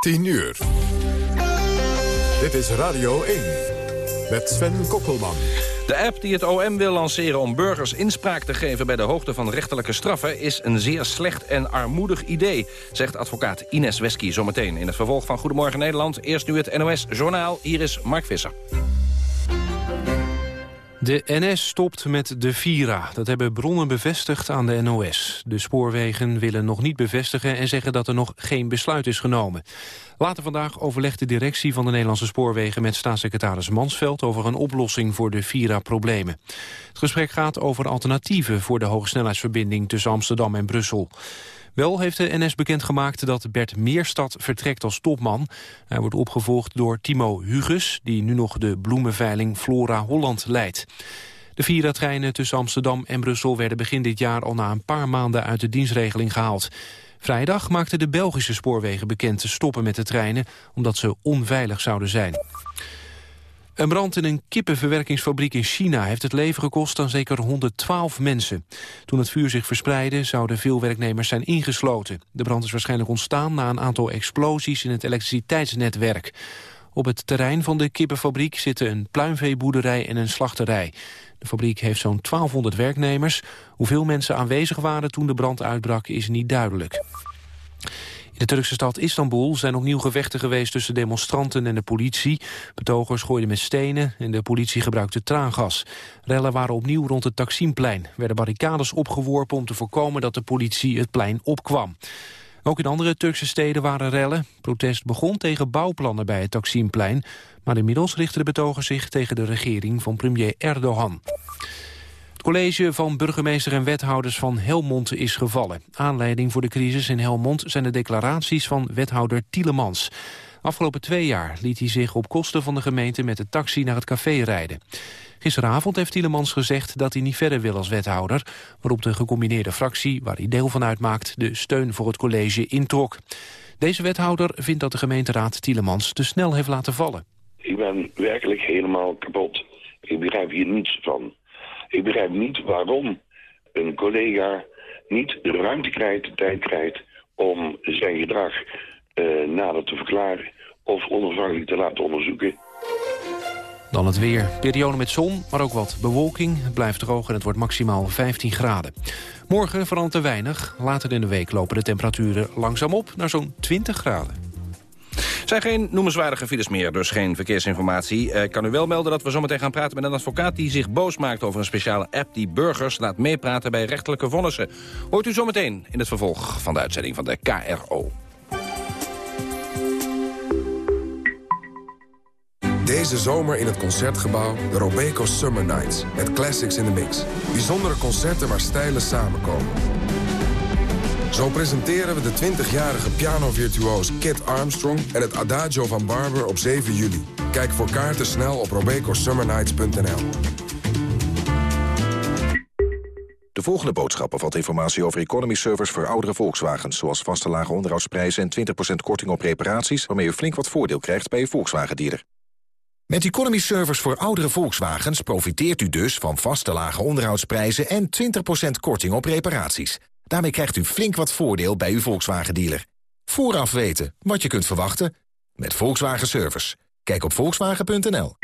10 uur. Dit is Radio 1 met Sven Kokkelman. De app die het OM wil lanceren om burgers inspraak te geven... bij de hoogte van rechterlijke straffen... is een zeer slecht en armoedig idee, zegt advocaat Ines Wesky zometeen... in het vervolg van Goedemorgen Nederland. Eerst nu het NOS Journaal. Hier is Mark Visser. De NS stopt met de Vira. Dat hebben bronnen bevestigd aan de NOS. De spoorwegen willen nog niet bevestigen en zeggen dat er nog geen besluit is genomen. Later vandaag overlegt de directie van de Nederlandse spoorwegen met staatssecretaris Mansveld over een oplossing voor de Vira-problemen. Het gesprek gaat over alternatieven voor de hogesnelheidsverbinding tussen Amsterdam en Brussel. Wel heeft de NS bekendgemaakt dat Bert Meerstad vertrekt als topman. Hij wordt opgevolgd door Timo Huges, die nu nog de bloemenveiling Flora Holland leidt. De Vira-treinen tussen Amsterdam en Brussel werden begin dit jaar al na een paar maanden uit de dienstregeling gehaald. Vrijdag maakten de Belgische spoorwegen bekend te stoppen met de treinen omdat ze onveilig zouden zijn. Een brand in een kippenverwerkingsfabriek in China heeft het leven gekost aan zeker 112 mensen. Toen het vuur zich verspreidde zouden veel werknemers zijn ingesloten. De brand is waarschijnlijk ontstaan na een aantal explosies in het elektriciteitsnetwerk. Op het terrein van de kippenfabriek zitten een pluimveeboerderij en een slachterij. De fabriek heeft zo'n 1200 werknemers. Hoeveel mensen aanwezig waren toen de brand uitbrak is niet duidelijk. De Turkse stad Istanbul zijn opnieuw gevechten geweest tussen demonstranten en de politie. Betogers gooiden met stenen en de politie gebruikte traangas. Rellen waren opnieuw rond het Taksimplein. werden barricades opgeworpen om te voorkomen dat de politie het plein opkwam. Ook in andere Turkse steden waren rellen. Protest begon tegen bouwplannen bij het Taksimplein. Maar inmiddels richten de betogers zich tegen de regering van premier Erdogan. Het college van burgemeester en wethouders van Helmond is gevallen. Aanleiding voor de crisis in Helmond zijn de declaraties van wethouder Tielemans. Afgelopen twee jaar liet hij zich op kosten van de gemeente met de taxi naar het café rijden. Gisteravond heeft Tielemans gezegd dat hij niet verder wil als wethouder... waarop de gecombineerde fractie, waar hij deel van uitmaakt... de steun voor het college introk. Deze wethouder vindt dat de gemeenteraad Tielemans te snel heeft laten vallen. Ik ben werkelijk helemaal kapot. Ik begrijp hier niets van. Ik begrijp niet waarom een collega niet de ruimte krijgt, de tijd krijgt... om zijn gedrag uh, nader te verklaren of onafhankelijk te laten onderzoeken. Dan het weer. Periode met zon, maar ook wat bewolking. Het blijft droog en het wordt maximaal 15 graden. Morgen verandert er weinig. Later in de week lopen de temperaturen langzaam op naar zo'n 20 graden zijn geen noemenswaardige files meer, dus geen verkeersinformatie. Ik kan u wel melden dat we zometeen gaan praten met een advocaat... die zich boos maakt over een speciale app die burgers laat meepraten bij rechtelijke vonnissen. Hoort u zometeen in het vervolg van de uitzending van de KRO. Deze zomer in het Concertgebouw de Robeco Summer Nights. Met classics in the mix. Bijzondere concerten waar stijlen samenkomen. Zo presenteren we de 20-jarige pianovirtuoos Kit Armstrong... en het Adagio van Barber op 7 juli. Kijk voor kaarten snel op robecosummernights.nl. De volgende boodschap bevat informatie over economy servers voor oudere Volkswagens... zoals vaste lage onderhoudsprijzen en 20% korting op reparaties... waarmee u flink wat voordeel krijgt bij uw Volkswagen-dealer. Met economy servers voor oudere Volkswagens profiteert u dus van vaste lage onderhoudsprijzen... en 20% korting op reparaties. Daarmee krijgt u flink wat voordeel bij uw Volkswagen-dealer. Vooraf weten wat je kunt verwachten met Volkswagen Service. Kijk op volkswagen.nl.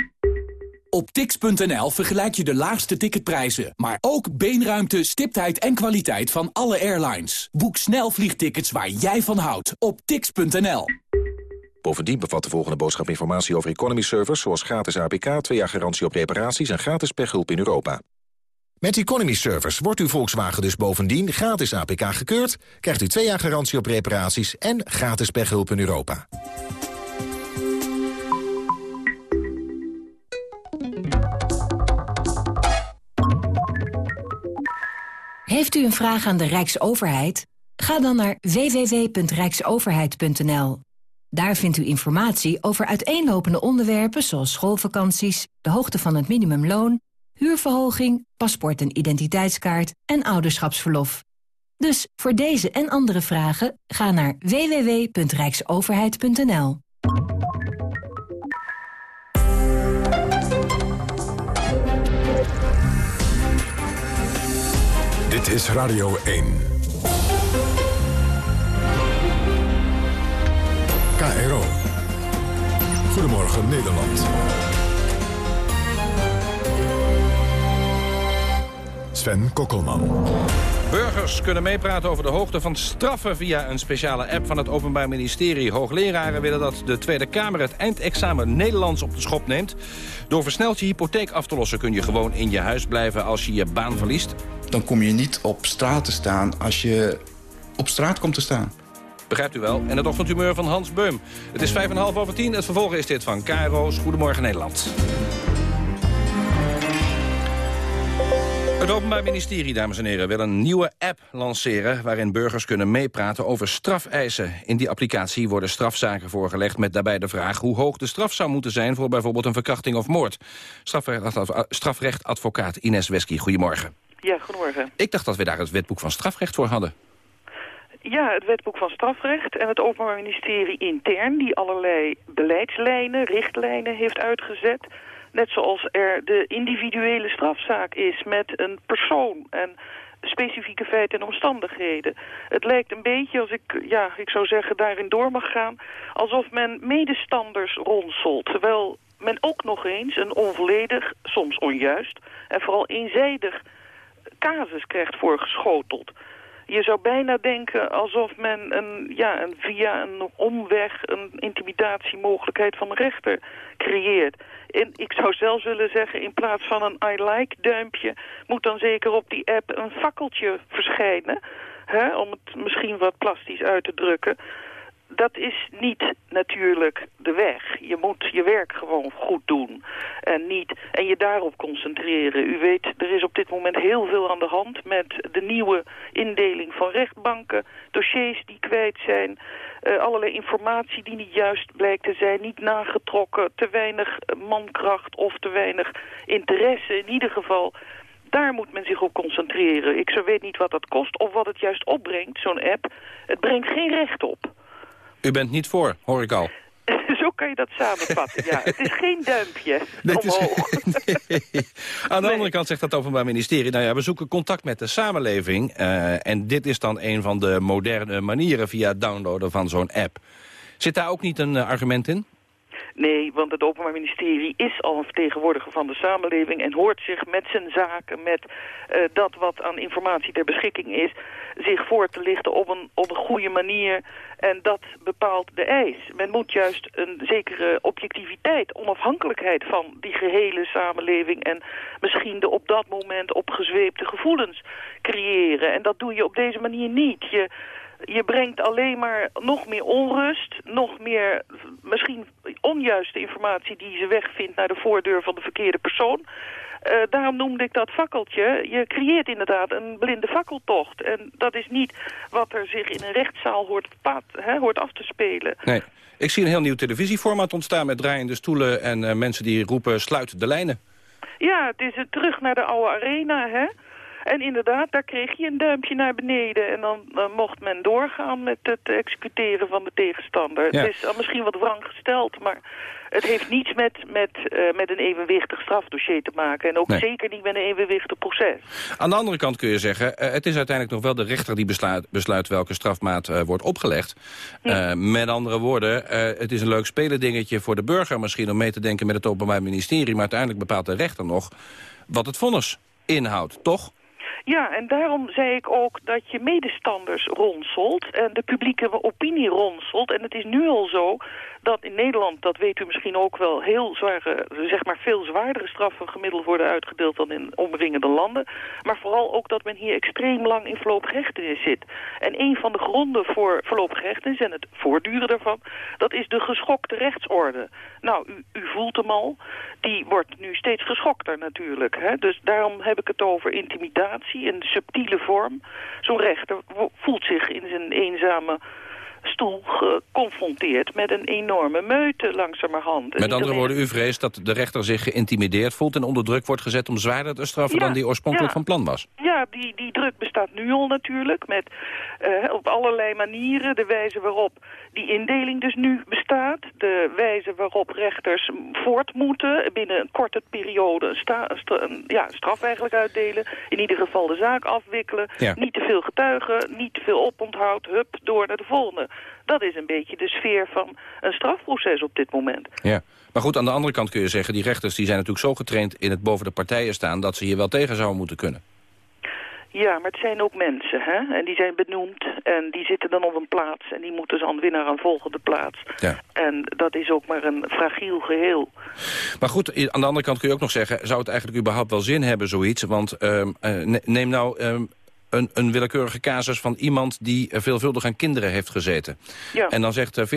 Op tix.nl vergelijk je de laagste ticketprijzen, maar ook beenruimte, stiptheid en kwaliteit van alle airlines. Boek snel vliegtickets waar jij van houdt op tix.nl. Bovendien bevat de volgende boodschap informatie over economy servers... zoals gratis APK, 2 jaar garantie op reparaties en gratis pechhulp in Europa. Met Economy Servers wordt uw Volkswagen dus bovendien gratis APK gekeurd... krijgt u twee jaar garantie op reparaties en gratis pechhulp in Europa. Heeft u een vraag aan de Rijksoverheid? Ga dan naar www.rijksoverheid.nl. Daar vindt u informatie over uiteenlopende onderwerpen zoals schoolvakanties, de hoogte van het minimumloon huurverhoging, paspoort en identiteitskaart en ouderschapsverlof. Dus voor deze en andere vragen ga naar www.rijksoverheid.nl. Dit is Radio 1. KRO. Goedemorgen Nederland. Sven Kokkelman. Burgers kunnen meepraten over de hoogte van straffen via een speciale app van het Openbaar Ministerie. Hoogleraren willen dat de Tweede Kamer het eindexamen Nederlands op de schop neemt. Door versneld je hypotheek af te lossen kun je gewoon in je huis blijven als je je baan verliest. Dan kom je niet op straat te staan als je op straat komt te staan. Begrijpt u wel? En het ochtendhumeur van Hans Beum. Het is vijf en half over tien. Het vervolg is dit van KRO's Goedemorgen Nederland. Het Openbaar Ministerie, dames en heren, wil een nieuwe app lanceren... waarin burgers kunnen meepraten over strafeisen. In die applicatie worden strafzaken voorgelegd... met daarbij de vraag hoe hoog de straf zou moeten zijn... voor bijvoorbeeld een verkrachting of moord. Strafrechtadvocaat Ines Wesky, goedemorgen. Ja, goedemorgen. Ik dacht dat we daar het wetboek van strafrecht voor hadden. Ja, het wetboek van strafrecht en het Openbaar Ministerie intern... die allerlei beleidslijnen, richtlijnen heeft uitgezet... Net zoals er de individuele strafzaak is met een persoon en specifieke feiten en omstandigheden. Het lijkt een beetje, als ik, ja, ik zou zeggen, daarin door mag gaan... alsof men medestanders ronselt, terwijl men ook nog eens een onvolledig, soms onjuist... en vooral eenzijdig casus krijgt voorgeschoteld. Je zou bijna denken alsof men een, ja, een, via een omweg een intimidatiemogelijkheid van de rechter creëert. En ik zou zelfs willen zeggen, in plaats van een I like duimpje... moet dan zeker op die app een fakkeltje verschijnen. Hè, om het misschien wat plastisch uit te drukken dat is niet natuurlijk de weg. Je moet je werk gewoon goed doen en, niet, en je daarop concentreren. U weet, er is op dit moment heel veel aan de hand met de nieuwe indeling van rechtbanken, dossiers die kwijt zijn, uh, allerlei informatie die niet juist blijkt te zijn, niet nagetrokken, te weinig mankracht of te weinig interesse. In ieder geval daar moet men zich op concentreren. Ik zo weet niet wat dat kost of wat het juist opbrengt, zo'n app. Het brengt geen recht op. U bent niet voor, hoor ik al. Zo kan je dat samenvatten, ja. Het is geen duimpje nee, omhoog. Aan de andere kant zegt het Openbaar Ministerie... nou ja, we zoeken contact met de samenleving. Uh, en dit is dan een van de moderne manieren via het downloaden van zo'n app. Zit daar ook niet een uh, argument in? Nee, want het Openbaar Ministerie is al een vertegenwoordiger van de samenleving... en hoort zich met zijn zaken, met uh, dat wat aan informatie ter beschikking is... zich voor te lichten op een, op een goede manier. En dat bepaalt de eis. Men moet juist een zekere objectiviteit, onafhankelijkheid van die gehele samenleving... en misschien de op dat moment opgezweepte gevoelens creëren. En dat doe je op deze manier niet. Je je brengt alleen maar nog meer onrust, nog meer misschien onjuiste informatie die ze wegvindt naar de voordeur van de verkeerde persoon. Uh, daarom noemde ik dat fakkeltje. Je creëert inderdaad een blinde fakkeltocht. En dat is niet wat er zich in een rechtszaal hoort, paad, hè, hoort af te spelen. Nee. Ik zie een heel nieuw televisieformaat ontstaan met draaiende stoelen... en uh, mensen die roepen sluit de lijnen. Ja, het is het terug naar de oude arena, hè? En inderdaad, daar kreeg je een duimpje naar beneden. En dan, mocht men doorgaan met het executeren van de tegenstander. Het is misschien wat wrang gesteld, maar het heeft niets met, met, uh, met een evenwichtig strafdossier te maken. En ook zeker niet met een evenwichtig proces. Aan de andere kant kun je zeggen, uh, het is uiteindelijk nog wel de rechter die besluit, besluit welke strafmaat uh, wordt opgelegd. Ja. met andere woorden, het is een leuk spelendingetje voor de burger misschien om mee te denken met het Openbaar Ministerie. Maar uiteindelijk bepaalt de rechter nog wat het vonnis inhoudt, toch? Ja, en daarom zei ik ook dat je medestanders ronselt en de publieke opinie ronselt. En het is nu al zo dat in Nederland, dat weet u misschien ook wel, heel zware, zeg maar veel zwaardere straffen gemiddeld worden uitgedeeld dan in omringende landen. Maar vooral ook dat men hier extreem lang in voorlopige zit. En een van de gronden voor voorlopige en het voortduren daarvan, dat is de geschokte rechtsorde. Nou, u, u voelt hem al, die wordt nu steeds geschokter natuurlijk. Hè? Dus daarom heb ik het over intimidatie in subtiele vorm. Zo'n rechter voelt zich in zijn eenzame stoel geconfronteerd met een enorme meute langzamerhand. Met andere woorden, u vreest dat de rechter zich geïntimideerd voelt... en onder druk wordt gezet om zwaarder te straffen dan die oorspronkelijk van plan was? Ja, die, die druk bestaat nu al natuurlijk, met uh, op allerlei manieren. De wijze waarop die indeling dus nu bestaat. De wijze waarop rechters voort moeten binnen een korte periode een, sta, een, ja, straf eigenlijk uitdelen. In ieder geval de zaak afwikkelen. Niet te veel getuigen, niet te veel oponthoud. Hup, door naar de volgende. Dat is een beetje de sfeer van een strafproces op dit moment. Ja. Maar goed, aan de andere kant kun je zeggen... die rechters die zijn natuurlijk zo getraind in het boven de partijen staan... dat ze hier wel tegen zouden moeten kunnen. Ja, maar het zijn ook mensen, hè? En die zijn benoemd en die zitten dan op een plaats... en die moeten dan weer naar een volgende plaats. Ja. En dat is ook maar een fragiel geheel. Maar goed, aan de andere kant kun je ook nog zeggen... zou het eigenlijk überhaupt wel zin hebben, zoiets? Want ehm, eh, neem nou ehm, een, een, willekeurige casus van iemand... die veelvuldig aan kinderen heeft gezeten. Ja. En dan zegt uh, 40%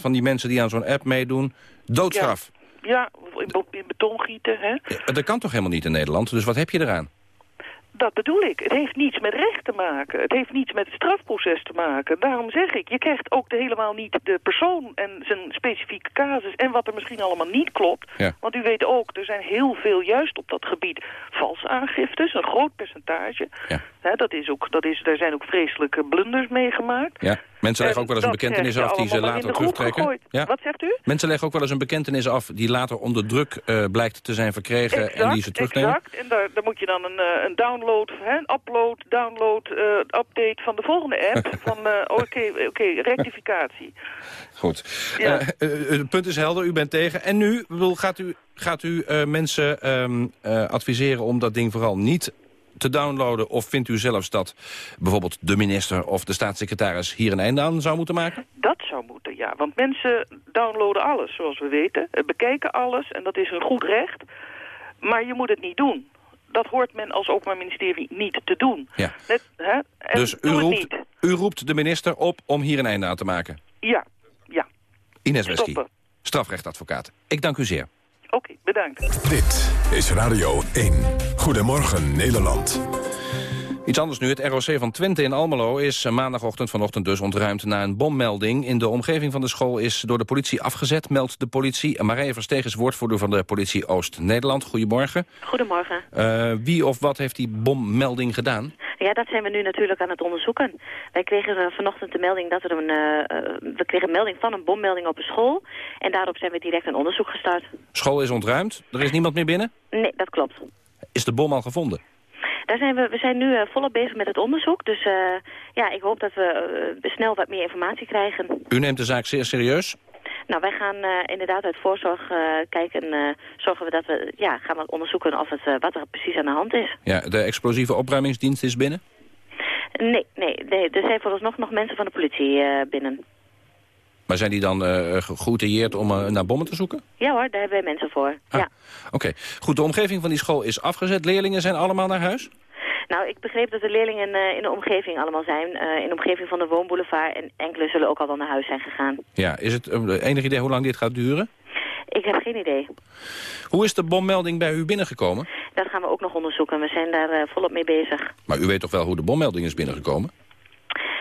van die mensen die aan zo'n app meedoen... doodstraf. Ja, ja in, beton gieten, hè? Dat kan toch helemaal niet in Nederland? Dus wat heb je eraan? Dat bedoel ik. Het heeft niets met recht te maken. Het heeft niets met het strafproces te maken. Daarom zeg ik, je krijgt ook de helemaal niet de persoon en zijn specifieke casus... en wat er misschien allemaal niet klopt. Ja. Want u weet ook, er zijn heel veel juist op dat gebied valse aangiftes. Een groot percentage. Ja. dat is ook, dat is, daar zijn ook vreselijke blunders meegemaakt. Ja. Mensen leggen ook wel eens een bekentenis af die ze later terugtrekken. Ja. Wat zegt u? Mensen leggen ook wel eens een bekentenis af die later onder druk uh, blijkt te zijn verkregen exact, en die ze terugnemen. Exact, en daar, daar moet je dan een, uh, een download, hè, een upload, download, uh, update van de volgende app. van oké, oké, okay, okay, rectificatie. Goed. Ja. het punt is helder, u bent tegen. En nu bedoel, gaat u, gaat u mensen um, adviseren om dat ding vooral niet te downloaden? Of vindt u zelfs dat bijvoorbeeld de minister of de staatssecretaris hier een einde aan zou moeten maken? Dat zou moeten, ja. Want mensen downloaden alles, zoals we weten. Bekijken alles en dat is een goed recht. Maar je moet het niet doen. Dat hoort men als Openbaar Ministerie niet te doen. Ja. Net, hè? En dus u roept, u roept de minister op om hier een einde aan te maken? Ja, ja. Ines Wesky, strafrechtadvocaat. Ik dank u zeer. Oké, okay, bedankt. Dit is Radio 1. Goedemorgen Nederland. Iets anders nu. Het ROC van Twente in Almelo is maandagochtend vanochtend dus ontruimd na een bommelding. In de omgeving van de school is door de politie afgezet, meldt de politie. Marije Versteeg is woordvoerder van de politie Oost-Nederland. Goedemorgen. Goedemorgen. Uh, wie of wat heeft die bommelding gedaan? Ja, dat zijn we nu natuurlijk aan het onderzoeken. Wij kregen uh, vanochtend de melding dat er een... Uh, we kregen een melding van een bommelding op een school. En daarop zijn we direct een onderzoek gestart. School is ontruimd? Er is niemand meer binnen? Nee, dat klopt. Is de bom al gevonden? Daar zijn we, we zijn nu uh, volop bezig met het onderzoek. Dus uh, ja, ik hoop dat we uh, snel wat meer informatie krijgen. U neemt de zaak zeer serieus? Nou, wij gaan inderdaad uit voorzorg kijken... zorgen we dat we ja, gaan we onderzoeken of het, wat er precies aan de hand is. Ja, de explosieve opruimingsdienst is binnen? Nee, nee, nee er zijn vooralsnog nog mensen van de politie binnen. Maar zijn die dan uh, om uh, naar bommen te zoeken? Ja hoor, daar hebben wij mensen voor. Ah, ja. Oké. Okay. Goed, de omgeving van die school is afgezet. Leerlingen zijn allemaal naar huis? Nou, ik begreep dat de leerlingen uh, in de omgeving allemaal zijn. in de omgeving van de woonboulevard. En enkele zullen ook al wel naar huis zijn gegaan. Ja, is het enig idee hoe lang dit gaat duren? Ik heb geen idee. Hoe is de bommelding bij u binnengekomen? Dat gaan we ook nog onderzoeken. We zijn daar volop mee bezig. Maar u weet toch wel hoe de bommelding is binnengekomen?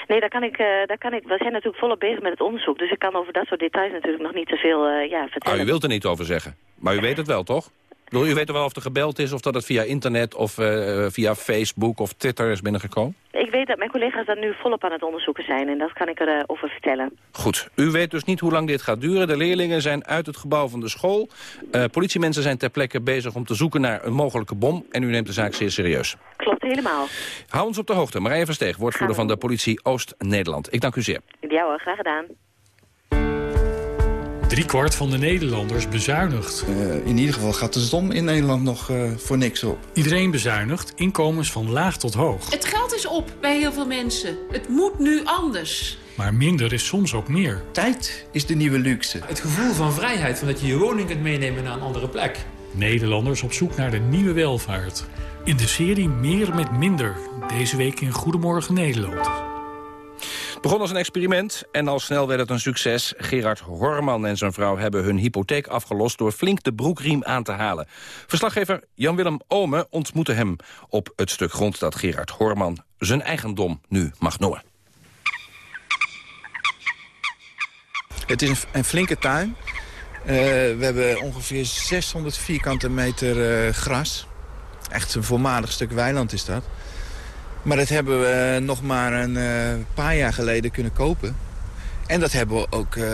Nee, daar kan ik, uh, daar kan ik, we zijn natuurlijk volop bezig met het onderzoek. Dus ik kan over dat soort details natuurlijk nog niet te veel uh, ja, vertellen. Ah, u wilt er niet over zeggen. Maar u weet het wel, toch? U weet wel of er gebeld is, of dat het via internet of uh, via Facebook of Twitter is binnengekomen? Ik weet dat mijn collega's daar nu volop aan het onderzoeken zijn en dat kan ik erover over vertellen. Goed. U weet dus niet hoe lang dit gaat duren. De leerlingen zijn uit het gebouw van de school. Uh, politiemensen zijn ter plekke bezig om te zoeken naar een mogelijke bom. En u neemt de zaak zeer serieus. Klopt helemaal. Hou ons op de hoogte. Marije Versteeg, woordvoerder van de politie Oost-Nederland. Ik dank u zeer. Ja hoor, graag gedaan. Driekwart van de Nederlanders bezuinigt. Uh, in ieder geval gaat de som in Nederland nog uh, voor niks op. Iedereen bezuinigt, inkomens van laag tot hoog. Het geld is op bij heel veel mensen. Het moet nu anders. Maar minder is soms ook meer. Tijd is de nieuwe luxe. Het gevoel van vrijheid, van dat je je woning kunt meenemen naar een andere plek. Nederlanders op zoek naar de nieuwe welvaart. In de serie Meer met Minder. Deze week in Goedemorgen Nederland. Begon als een experiment en al snel werd het een succes. Gerard Horman en zijn vrouw hebben hun hypotheek afgelost... door flink de broekriem aan te halen. Verslaggever Jan-Willem Ome ontmoette hem op het stuk grond... dat Gerard Horman zijn eigendom nu mag noemen. Het is een, flinke tuin. Uh, we hebben ongeveer 600 vierkante meter uh, gras. Echt een voormalig stuk weiland is dat. Maar dat hebben we nog maar een uh, paar jaar geleden kunnen kopen. En dat hebben we ook uh,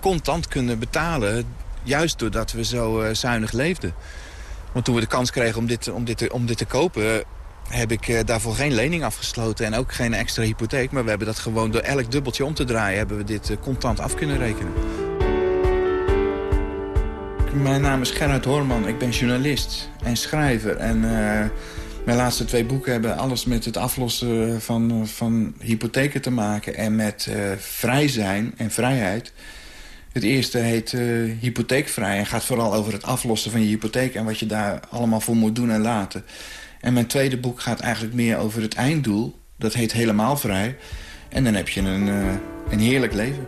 contant kunnen betalen. Juist doordat we zo zuinig leefden. Want toen we de kans kregen om dit, om dit, te, om dit te kopen... heb ik eh, daarvoor geen lening afgesloten en ook geen extra hypotheek. Maar we hebben dat gewoon door elk dubbeltje om te draaien... hebben we dit eh, contant af kunnen rekenen. Mijn naam is Gerhard Horman. Ik ben journalist en schrijver. En mijn laatste twee boeken hebben alles met het aflossen van, van hypotheken te maken... en met uh, vrij zijn en vrijheid. Het eerste heet uh, Hypotheekvrij en gaat vooral over het aflossen van je hypotheek... en wat je daar allemaal voor moet doen en laten. En mijn tweede boek gaat eigenlijk meer over het einddoel. Dat heet Helemaal Vrij. En dan heb je een, uh, een heerlijk leven.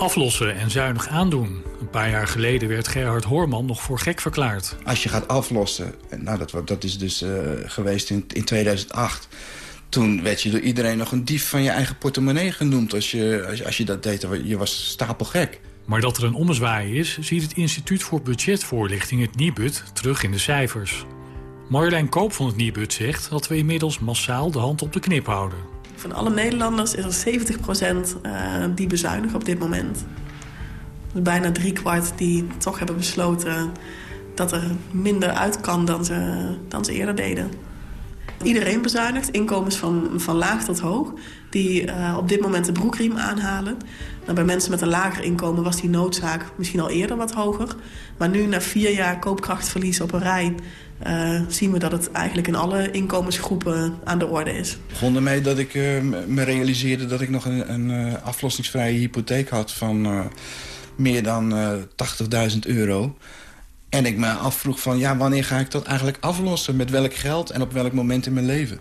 Aflossen en zuinig aandoen. Een paar jaar geleden werd Gerhard Hoorman nog voor gek verklaard. Als je gaat aflossen, nou dat, dat is dus uh, geweest in, in 2008... Toen werd je door iedereen nog een dief van je eigen portemonnee genoemd... als je, als, als je dat deed. Je was stapelgek. Maar dat er een ommezwaai is, ziet het Instituut voor Budgetvoorlichting, het NIBUD, terug in de cijfers. Marjolein Koop van het Nibud zegt dat we inmiddels massaal de hand op de knip houden. Van alle Nederlanders is er 70% uh, die bezuinigen op dit moment. Dus bijna driekwart die toch hebben besloten dat er minder uit kan dan ze, dan ze eerder deden. Iedereen bezuinigt, inkomens van, van laag tot hoog... die uh, op dit moment de broekriem aanhalen. Nou, bij mensen met een lager inkomen was die noodzaak misschien al eerder wat hoger. Maar nu, na vier jaar koopkrachtverlies op een rij... Uh, zien we dat het eigenlijk in alle inkomensgroepen aan de orde is. Het begon ermee dat ik uh, me realiseerde dat ik nog een, een uh, aflossingsvrije hypotheek had... van meer dan 80.000 euro. En ik me afvroeg van, ja, wanneer ga ik dat eigenlijk aflossen? Met welk geld en op welk moment in mijn leven?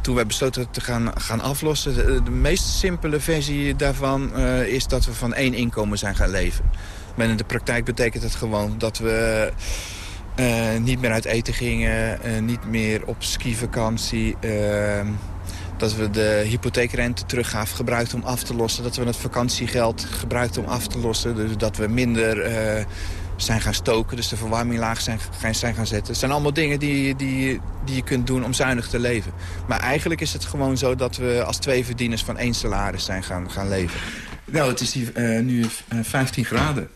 Toen wij besloten te gaan, gaan aflossen... De, de meest simpele versie daarvan is dat we van één inkomen zijn gaan leven. Maar in de praktijk betekent het gewoon dat we... Uh, niet meer uit eten gingen, uh, niet meer op skivakantie. Uh, dat we de hypotheekrente teruggaven gebruikten om af te lossen. Dat we het vakantiegeld gebruikten om af te lossen. Dus dat we minder zijn gaan stoken, dus de verwarming laag zijn, zijn gaan zetten. Het zijn allemaal dingen die, die, die je kunt doen om zuinig te leven. Maar eigenlijk is het gewoon zo dat we als twee verdieners van één salaris zijn gaan, gaan leven. Nou, het is nu 15 graden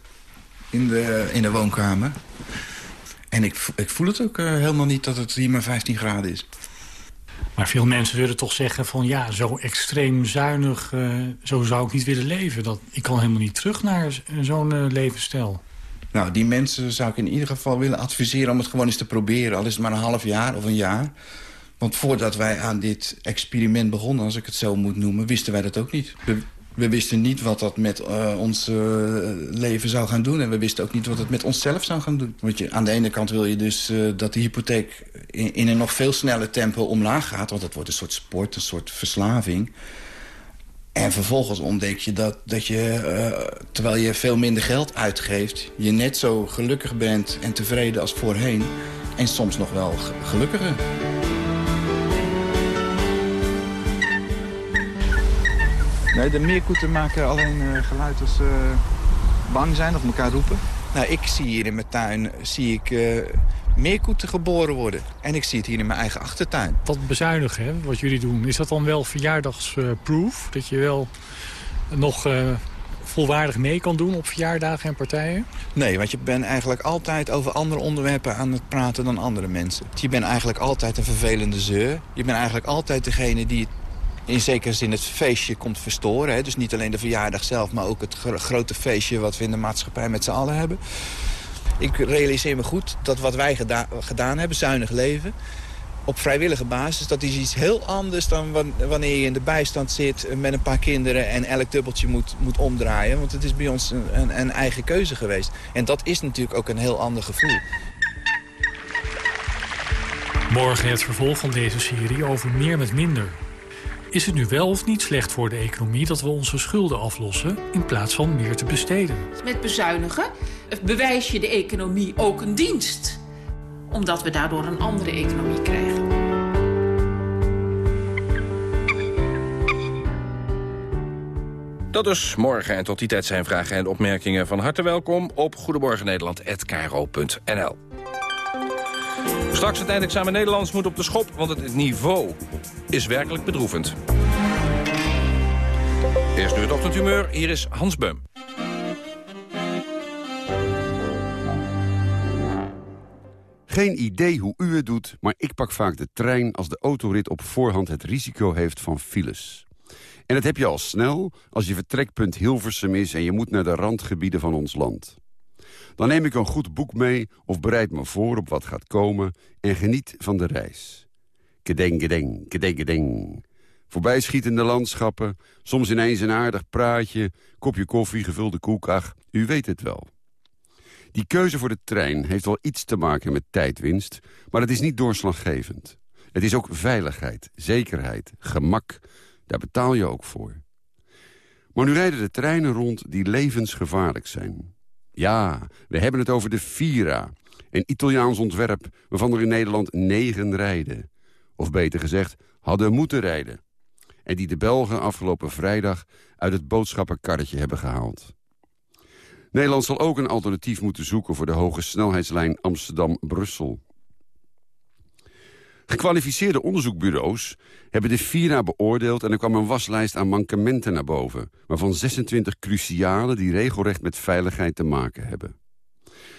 in de, in de woonkamer. En ik, ik voel het ook uh, helemaal niet dat het hier maar 15 graden is. Maar veel mensen zullen toch zeggen van ja, zo extreem zuinig, uh, zo zou ik niet willen leven. Dat, ik kan helemaal niet terug naar zo'n uh, levensstijl. Nou, die mensen zou ik in ieder geval willen adviseren om het gewoon eens te proberen. Al is het maar een half jaar of een jaar. Want voordat wij aan dit experiment begonnen, als ik het zo moet noemen, wisten wij dat ook niet. We, we wisten niet wat dat met uh, ons uh, leven zou gaan doen. En we wisten ook niet wat het met onszelf zou gaan doen. Want je, aan de ene kant wil je dus uh, dat de hypotheek in, een nog veel sneller tempo omlaag gaat. Want het wordt een soort sport, een soort verslaving. En vervolgens ontdek je dat, dat je, terwijl je veel minder geld uitgeeft... je net zo gelukkig bent en tevreden als voorheen. En soms nog wel gelukkiger. Nee, de meerkoeten maken alleen uh, geluid als ze uh, bang zijn of elkaar roepen. Nou, ik zie hier in mijn tuin zie ik, uh, meerkoeten geboren worden. En ik zie het hier in mijn eigen achtertuin. Dat bezuinigen, hè, wat jullie doen, is dat dan wel verjaardagsproof? dat je wel nog volwaardig mee kan doen op verjaardagen en partijen? Nee, want je bent eigenlijk altijd over andere onderwerpen aan het praten dan andere mensen. Je bent eigenlijk altijd een vervelende zeur. Je bent eigenlijk altijd degene die in zekere zin het feestje komt verstoren. Hè? Dus niet alleen de verjaardag zelf, maar ook het grote feestje... wat we in de maatschappij met z'n allen hebben. Ik realiseer me goed dat wat wij geda gedaan hebben, zuinig leven... op vrijwillige basis, dat is iets heel anders dan wanneer je in de bijstand zit... met een paar kinderen en elk dubbeltje moet, moet omdraaien. Want het is bij ons een, een eigen keuze geweest. En dat is natuurlijk ook een heel ander gevoel. Morgen het vervolg van deze serie over meer met minder. Is het nu wel of niet slecht voor de economie dat we onze schulden aflossen... in plaats van meer te besteden? Met bezuinigen bewijs je de economie ook een dienst. Omdat we daardoor een andere economie krijgen. Dat is morgen en tot die tijd zijn vragen en opmerkingen van harte welkom... op goedemorgennederland.nl. Straks het eindexamen Nederlands moet op de schop, want het niveau is werkelijk bedroevend. Eerst nu het ochtendhumeur, hier is Hans Beum. Geen idee hoe u het doet, maar ik pak vaak de trein... als de autorit op voorhand het risico heeft van files. En dat heb je al snel als je vertrekpunt Hilversum is... en je moet naar de randgebieden van ons land. Dan neem ik een goed boek mee of bereid me voor op wat gaat komen... en geniet van de reis. Kedeng, kedeng, kedeng, kedeng. Voorbijschietende landschappen, soms ineens een aardig praatje... kopje koffie, gevulde koek, ach, u weet het wel. Die keuze voor de trein heeft wel iets te maken met tijdwinst... maar het is niet doorslaggevend. Het is ook veiligheid, zekerheid, gemak. Daar betaal je ook voor. Maar nu rijden de treinen rond die levensgevaarlijk zijn. Ja, we hebben het over de Vira. Een Italiaans ontwerp waarvan er in Nederland negen rijden. Of beter gezegd, hadden moeten rijden. En die de Belgen afgelopen vrijdag uit het boodschappenkarretje hebben gehaald. Nederland zal ook een alternatief moeten zoeken... voor de hoge snelheidslijn Amsterdam-Brussel. Gekwalificeerde onderzoekbureaus hebben de Vira beoordeeld... en er kwam een waslijst aan mankementen naar boven... waarvan 26 cruciale die regelrecht met veiligheid te maken hebben.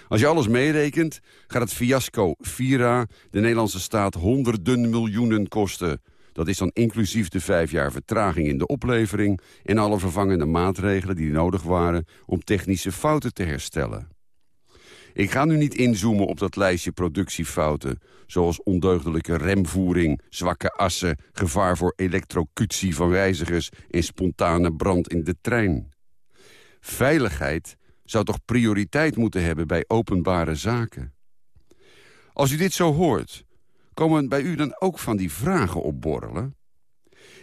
Als je alles meerekent, gaat het fiasco Vira de Nederlandse staat honderden miljoenen kosten... Dat is dan inclusief de vijf jaar vertraging in de oplevering... en alle vervangende maatregelen die nodig waren om technische fouten te herstellen. Ik ga nu niet inzoomen op dat lijstje productiefouten... zoals ondeugdelijke remvoering, zwakke assen... gevaar voor elektrocutie van reizigers en spontane brand in de trein. Veiligheid zou toch prioriteit moeten hebben bij openbare zaken? Als u dit zo hoort, komen bij u dan ook van die vragen opborrelen?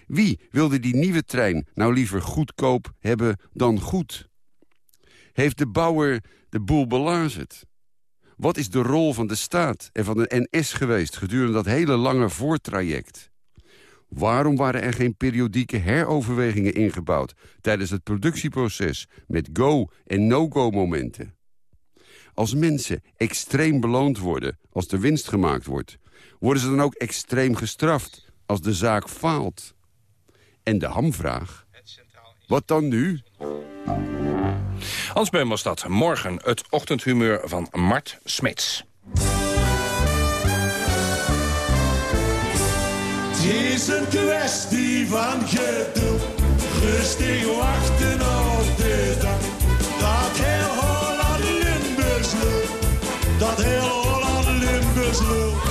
Wie wilde die nieuwe trein nou liever goedkoop hebben dan goed? Heeft de bouwer de boel belazerd? Wat is de rol van de staat en van de NS geweest... gedurende dat hele lange voortraject? Waarom waren er geen periodieke heroverwegingen ingebouwd... tijdens het productieproces met go- en no-go momenten? Als mensen extreem beloond worden als er winst gemaakt wordt... worden ze dan ook extreem gestraft als de zaak faalt? En de hamvraag, wat dan nu? Hans Beum was dat. Morgen het ochtendhumeur van Mart Smits. Het is een kwestie van geduld, rustig wachten op de dag. Dat heel Holland Limburgs loopt, dat heel Holland Limburgs loopt.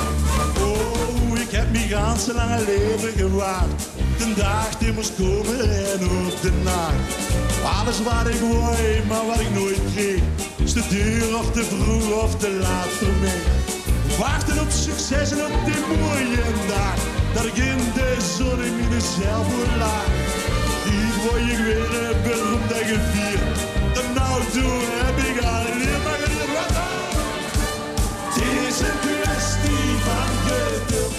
Oh, ik heb mijn ganse lange leven gewaard, de dag die moest komen en ook de nacht. Alles wat ik wou, maar wat ik nooit kreeg, is te duur of te vroeg of te laat voor mij. Wachten op succes en op die mooie dag. Dat ik in de zon in mezelf word laag. Hier word ik weer een beroemd en gevierd. En nou toen heb ik alleen maar geleerd. Het is een kwestie van geduld.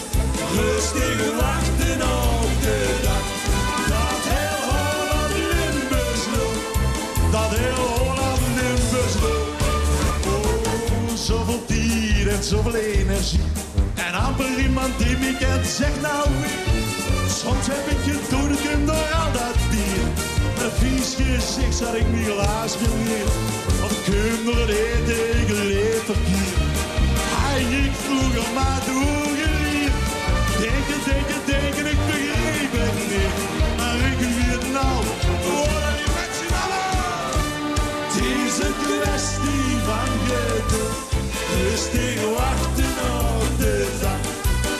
Rustig wachten zoveel energie. En amper iemand die me kent zegt nou. Soms heb ik je doodkind door al dat dier. Een vies gezicht zat ik niet laas geleerd. Of kinderen eten ik leef verkeerd. Hij ik vroeger maar doorgeleerd. Denken, denken, denken, ik begreep het niet. Maar ik weet nou, Rustig wachten op de dag.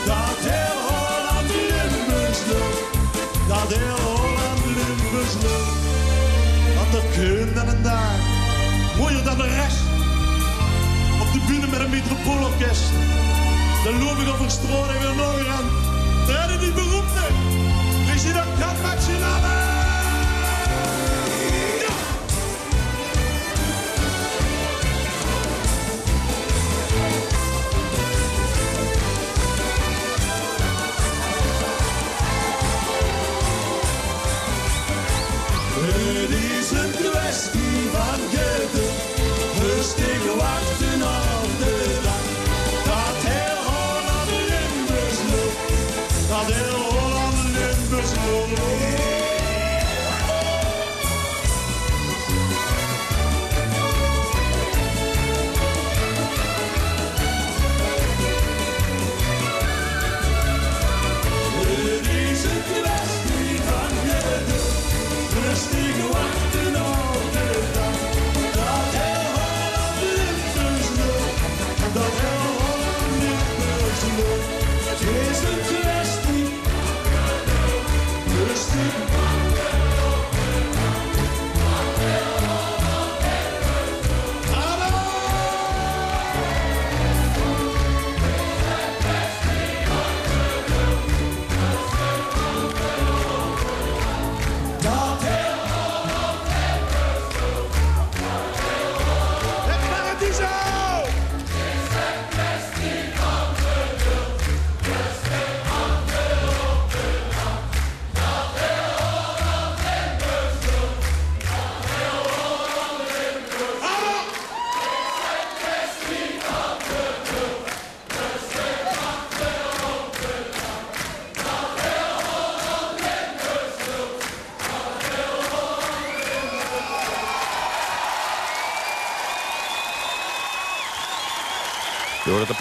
Dat heel Holland Limburgs loopt. Dat heel Holland Limburgs loopt. Want er kunnen dan een dag. Mooier dan de rest. Op de bühne met een metropoolorkest. Dan loop ik over straat en weer nog een aan. Daar hadden die beroemde. Is je dat kat nationale?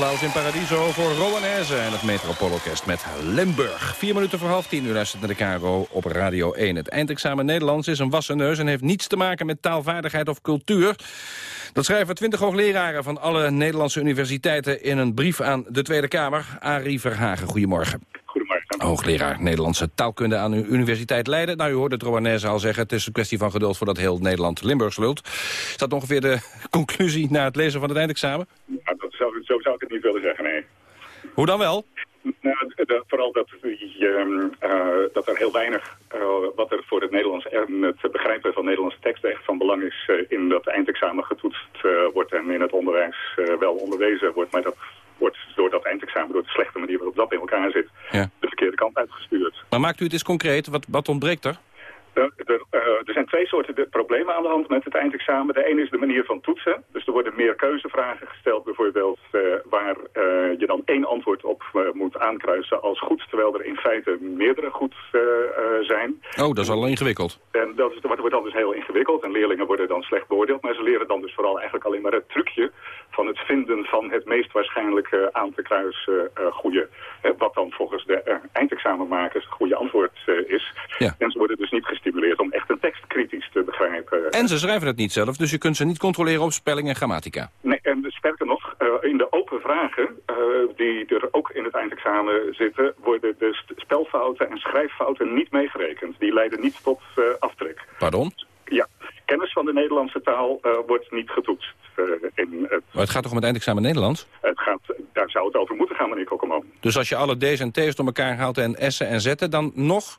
Applaus in Paradiso voor Rowanese en het Metropoolorkest met Limburg. Vier minuten voor half tien, u luistert naar de KRO op Radio 1. Het eindexamen Nederlands is een wassen neus en heeft niets te maken met taalvaardigheid of cultuur. Dat schrijven twintig hoogleraren van alle Nederlandse universiteiten in een brief aan de Tweede Kamer. Arie Verhagen, goedemorgen. Hoogleraar Nederlandse taalkunde aan uw universiteit Leiden. Nou, u hoorde het Rowanese al zeggen, het is een kwestie van geduld voordat heel Nederland Limburgs lult. Is dat ongeveer de conclusie na het lezen van het eindexamen? Nou, dat zou, zo zou ik het niet willen zeggen, nee. Hoe dan wel? Nou, de- vooral dat, ehm, eh, dat er heel weinig, eh, wat er voor het Nederlands en het begrijpen van Nederlandse teksten echt van belang is, eh, in dat eindexamen getoetst wordt en in het onderwijs wel onderwezen wordt. Maar dat wordt door dat eindexamen, door de slechte manier waarop dat in elkaar zit, Ja. de verkeerde kant uitgestuurd. Maar maakt u het eens concreet, wat, wat ontbreekt er? Eh, er zijn twee soorten problemen aan de hand met het eindexamen. De ene is de manier van toetsen. Dus er worden meer keuzevragen gesteld, bijvoorbeeld, eh, waar eh, je dan één antwoord op moet aankruisen als goed, terwijl er in feite meerdere goed zijn. Oh, dat is al ingewikkeld. En dat is, wordt, wordt dan dus heel ingewikkeld en leerlingen worden dan slecht beoordeeld. Maar ze leren dan dus vooral eigenlijk alleen maar het trucje van het vinden van het meest waarschijnlijk eh, aan te kruisen goede, wat dan volgens de eindexamenmakers het goede antwoord is. Ja. En ze worden dus niet gestimuleerd om echt een tekst kritisch te begrijpen. En ze schrijven het niet zelf, dus je kunt ze niet controleren op spelling en grammatica. Nee, en sterker nog, eh, in de open vragen eh, die er ook in het eindexamen zitten, worden de spelfouten en schrijffouten niet meegerekend. Die leiden niet tot eh, aftrek. Pardon? Ja, kennis van de Nederlandse taal wordt niet getoetst. in het, Maar het gaat toch om het eindexamen Nederlands? het gaat, daar zou het over moeten gaan, meneer Kokkelman. Dus als je alle D's en T's door elkaar haalt en S'en en Z'en, dan nog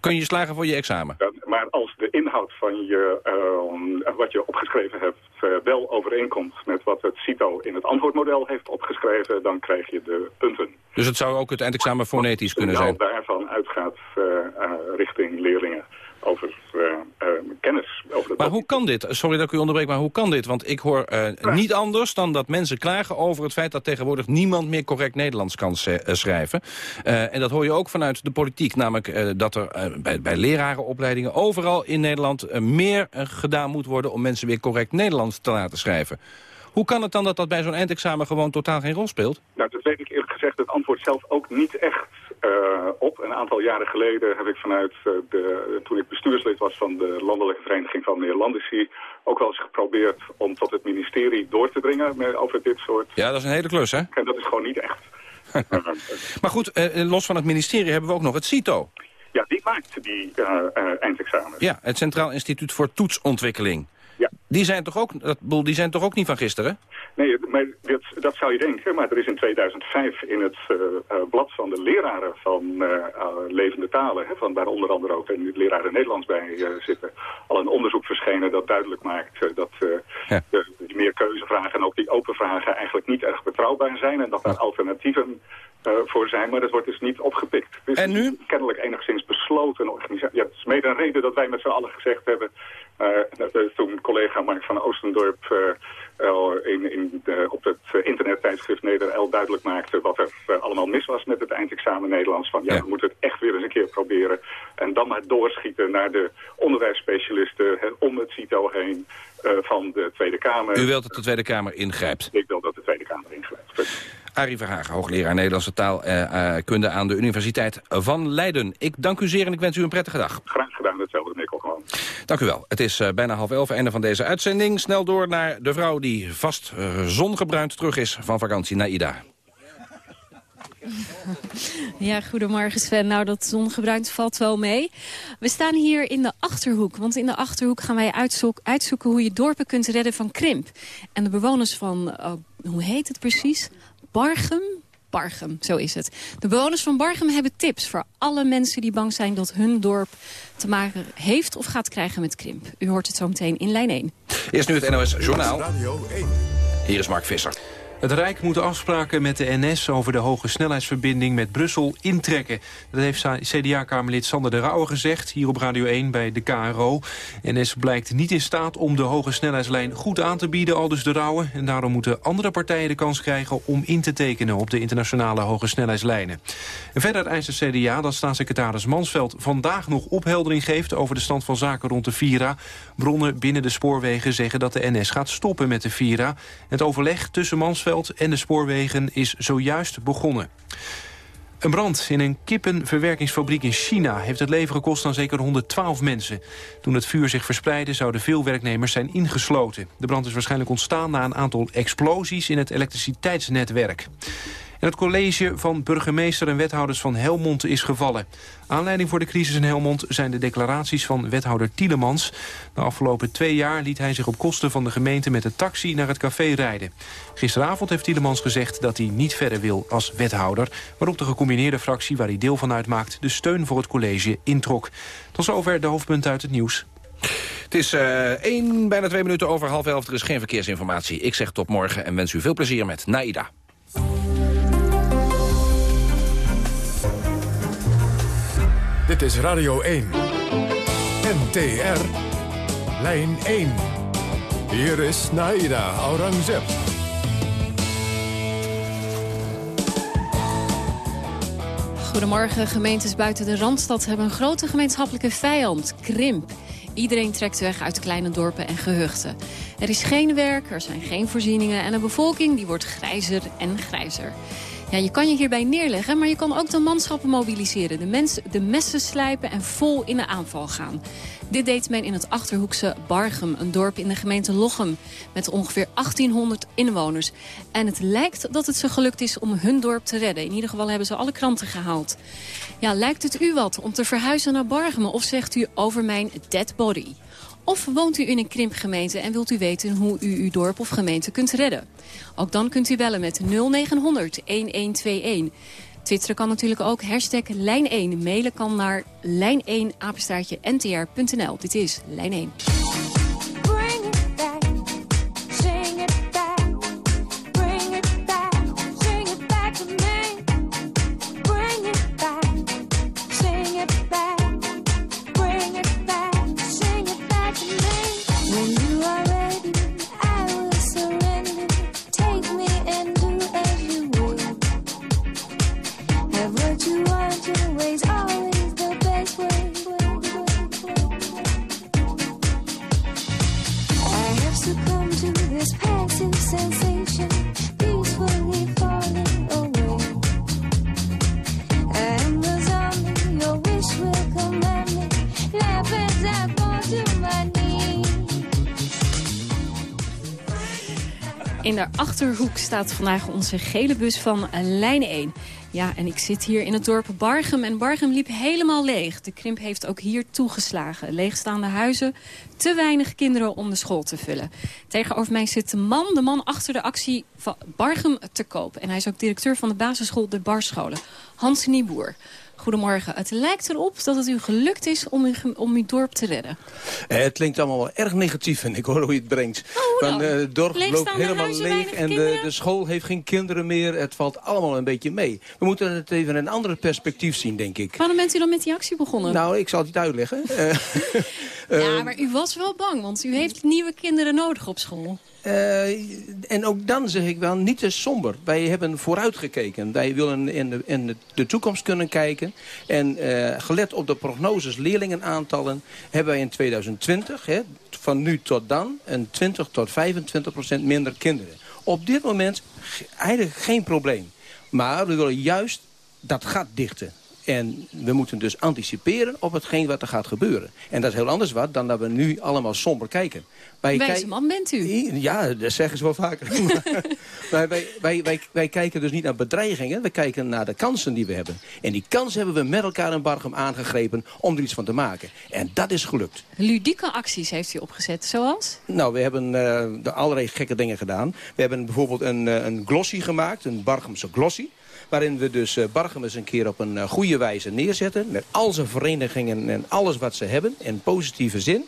kun je slagen voor je examen. Maar als de inhoud van je, eh, wat je opgeschreven hebt eh, wel overeenkomt met wat het CITO in het antwoordmodel heeft opgeschreven, dan krijg je de punten. Dus het zou ook het eindexamen fonetisch kunnen signaal zijn. daarvan uitgaat eh, eh, richting leerlingen over eh, eh, kennis. Over het Maar hoe kan dit? Sorry dat ik u onderbreek, maar hoe kan dit? Want ik hoor eh, niet anders dan dat mensen klagen over het feit... dat tegenwoordig niemand meer correct Nederlands kan eh, schrijven. Eh, en dat hoor je ook vanuit de politiek. Namelijk dat er bij, bij lerarenopleidingen overal in Nederland... meer gedaan moet worden om mensen weer correct Nederlands te laten schrijven. Hoe kan het dan dat dat bij zo'n eindexamen gewoon totaal geen rol speelt? Nou, dat weet ik eerlijk gezegd het antwoord zelf ook niet echt eh, op. Een aantal jaren geleden heb ik vanuit eh, de, toen ik bestuurslid was van de Landelijke Vereniging van Nederlandici ook wel eens geprobeerd om tot het ministerie door te dringen met, over dit soort. Ja, dat is een hele klus, hè? En dat is gewoon niet echt. Maar goed, eh, los van het ministerie hebben we ook nog het CITO. Ja, die maakt die eindexamen. Ja, het Centraal Instituut voor Toetsontwikkeling. Ja. Die zijn toch ook, dat, die zijn toch ook niet van gisteren? Nee, maar dat, dat zou je denken. Maar er is in 2005 in het eh, eh, blad van de leraren van eh, levende talen... Hè, van waar onder andere ook de leraren Nederlands bij zitten... al een onderzoek verschenen dat duidelijk maakt dat eh, de, die meer keuzevragen... en ook die open vragen eigenlijk niet erg betrouwbaar zijn... en dat daar alternatieven voor zijn, maar dat wordt dus niet opgepikt. Is En nu? kennelijk enigszins besloten organisatie. Ja, het is mede een reden dat wij met z'n allen gezegd hebben... eh, dat, eh, toen collega Mark van Oostendorp eh, eh, in, in de, op het eh, internettijdschrift Neder duidelijk maakte... wat er eh, allemaal mis was met het eindexamen Nederlands. Van ja, we moeten het echt weer eens een keer proberen. En dan maar doorschieten naar de onderwijsspecialisten... om het CITO heen eh, van de Tweede Kamer. U wilt dat de Tweede Kamer ingrijpt. Ik wil dat de Tweede Kamer ingrijpt. Arie Verhagen, hoogleraar Nederlandse taalkunde aan de Universiteit van Leiden. Ik dank u zeer en ik wens u een prettige dag. Graag gedaan, hetzelfde meneer Kokkelman. Dank u wel. Het is eh, bijna half elf, einde van deze uitzending. Snel door naar de vrouw die vast eh, zongebruind terug is van vakantie, Naida. Ja, goedemorgen Sven. Nou, dat zongebruikt valt wel mee. We staan hier in de Achterhoek. Want in de Achterhoek gaan wij uitzoek- uitzoeken hoe je dorpen kunt redden van krimp. En de bewoners van, eh, hoe heet het precies? Bargem? Bargem, zo is het. De bewoners van Bargem hebben tips voor alle mensen die bang zijn... dat hun dorp te maken heeft of gaat krijgen met krimp. U hoort het zo meteen in lijn 1. Eerst nu het NOS Journaal. Radio 1. Hier is Mark Visser. Het Rijk moet afspraken met de NS over de hoge snelheidsverbinding met Brussel intrekken. Dat heeft CDA-kamerlid Sander de Rauwe gezegd, hier op Radio 1 bij de KRO. NS blijkt niet in staat om de hoge snelheidslijn goed aan te bieden, aldus de Rauwe. En daarom moeten andere partijen de kans krijgen om in te tekenen op de internationale hoge snelheidslijnen. En verder eist de CDA dat staatssecretaris Mansveld vandaag nog opheldering geeft over de stand van zaken rond de Vira. Bronnen binnen de spoorwegen zeggen dat de NS gaat stoppen met de Vira. Het overleg tussen Mansveld En de spoorwegen is zojuist begonnen. Een brand in een kippenverwerkingsfabriek in China... heeft het leven gekost aan zeker 112 mensen. Toen het vuur zich verspreidde zouden veel werknemers zijn ingesloten. De brand is waarschijnlijk ontstaan na een aantal explosies... in het elektriciteitsnetwerk. Het college van burgemeester en wethouders van Helmond is gevallen. Aanleiding voor de crisis in Helmond zijn de declaraties van wethouder Tielemans. De afgelopen twee jaar liet hij zich op kosten van de gemeente met de taxi naar het café rijden. Gisteravond heeft Tielemans gezegd dat hij niet verder wil als wethouder... waarop de gecombineerde fractie waar hij deel van uitmaakt... de steun voor het college introk. Tot zover de hoofdpunten uit het nieuws. Het is uh, één, bijna twee minuten over half elf. Er is geen verkeersinformatie. Ik zeg tot morgen en wens u veel plezier met Naida. Dit is Radio 1. NTR. Lijn 1. Hier is Naida Aurangzeb. Goedemorgen. Gemeentes buiten de Randstad hebben een grote gemeenschappelijke vijand, krimp. Iedereen trekt weg uit kleine dorpen en gehuchten. Er is geen werk, er zijn geen voorzieningen en de bevolking die wordt grijzer en grijzer. Ja, je kan je hierbij neerleggen, maar je kan ook de manschappen mobiliseren. De, mensen, de messen slijpen en vol in de aanval gaan. Dit deed men in het Achterhoekse Bargem, een dorp in de gemeente Lochem... met ongeveer 1800 inwoners. En het lijkt dat het ze gelukt is om hun dorp te redden. In ieder geval hebben ze alle kranten gehaald. Ja, lijkt het u wat om te verhuizen naar Bargem of zegt u over mijn dead body? Of woont u in een krimpgemeente en wilt u weten hoe u uw dorp of gemeente kunt redden? Ook dan kunt u bellen met 0900 1121. Twitteren kan natuurlijk ook. Hashtag Lijn1. Mailen kan naar lijn1 apenstaartje ntr.nl. Dit is Lijn 1. In de Achterhoek staat vandaag onze gele bus van lijn 1. Ja, en ik zit hier in het dorp Bargem en Bargem liep helemaal leeg. De krimp heeft ook hier toegeslagen. Leegstaande huizen, te weinig kinderen om de school te vullen. Tegenover mij zit de man, de man achter de actie van Bargem te koop. En hij is ook directeur van de basisschool De Barscholen, Hans Nieboer. Goedemorgen. Het lijkt erop dat het u gelukt is om uw, om uw dorp te redden. Eh, het klinkt allemaal wel erg negatief en ik hoor hoe je het brengt. Oh, Want, uh, het dorp loopt helemaal leeg en de, de, school heeft geen kinderen meer. Het valt allemaal een beetje mee. We moeten het even in een ander perspectief zien, denk ik. Waarom bent u dan met die actie begonnen? Nou, ik zal het uitleggen. Eh, ja, maar u was wel bang, want u heeft nieuwe kinderen nodig op school. Uh, en ook dan zeg ik wel, niet te somber. Wij hebben vooruitgekeken. Wij willen in de, in de toekomst kunnen kijken. En uh, gelet op de prognoses leerlingenaantallen... hebben wij in 2020, hè, van nu tot dan... een 20 tot 25 procent minder kinderen. Op dit moment eigenlijk geen probleem. Maar we willen juist dat gat dichten. En we moeten dus anticiperen op hetgeen wat er gaat gebeuren. En dat is heel anders wat dan dat we nu allemaal somber kijken. Wij Wijze man bent u. Ja, dat zeggen ze wel vaker. wij, wij, wij, wij, wij kijken dus niet naar bedreigingen. We kijken naar de kansen die we hebben. En die kans hebben we met elkaar in Bargem aangegrepen om er iets van te maken. En dat is gelukt. Ludieke acties heeft u opgezet, zoals? Nou, we hebben uh, allerlei gekke dingen gedaan. We hebben bijvoorbeeld een, uh, een glossy gemaakt, een Bargemse glossy. Waarin we dus uh, Bargem eens een keer op een uh, goede wijze neerzetten. Met al zijn verenigingen en alles wat ze hebben. In positieve zin.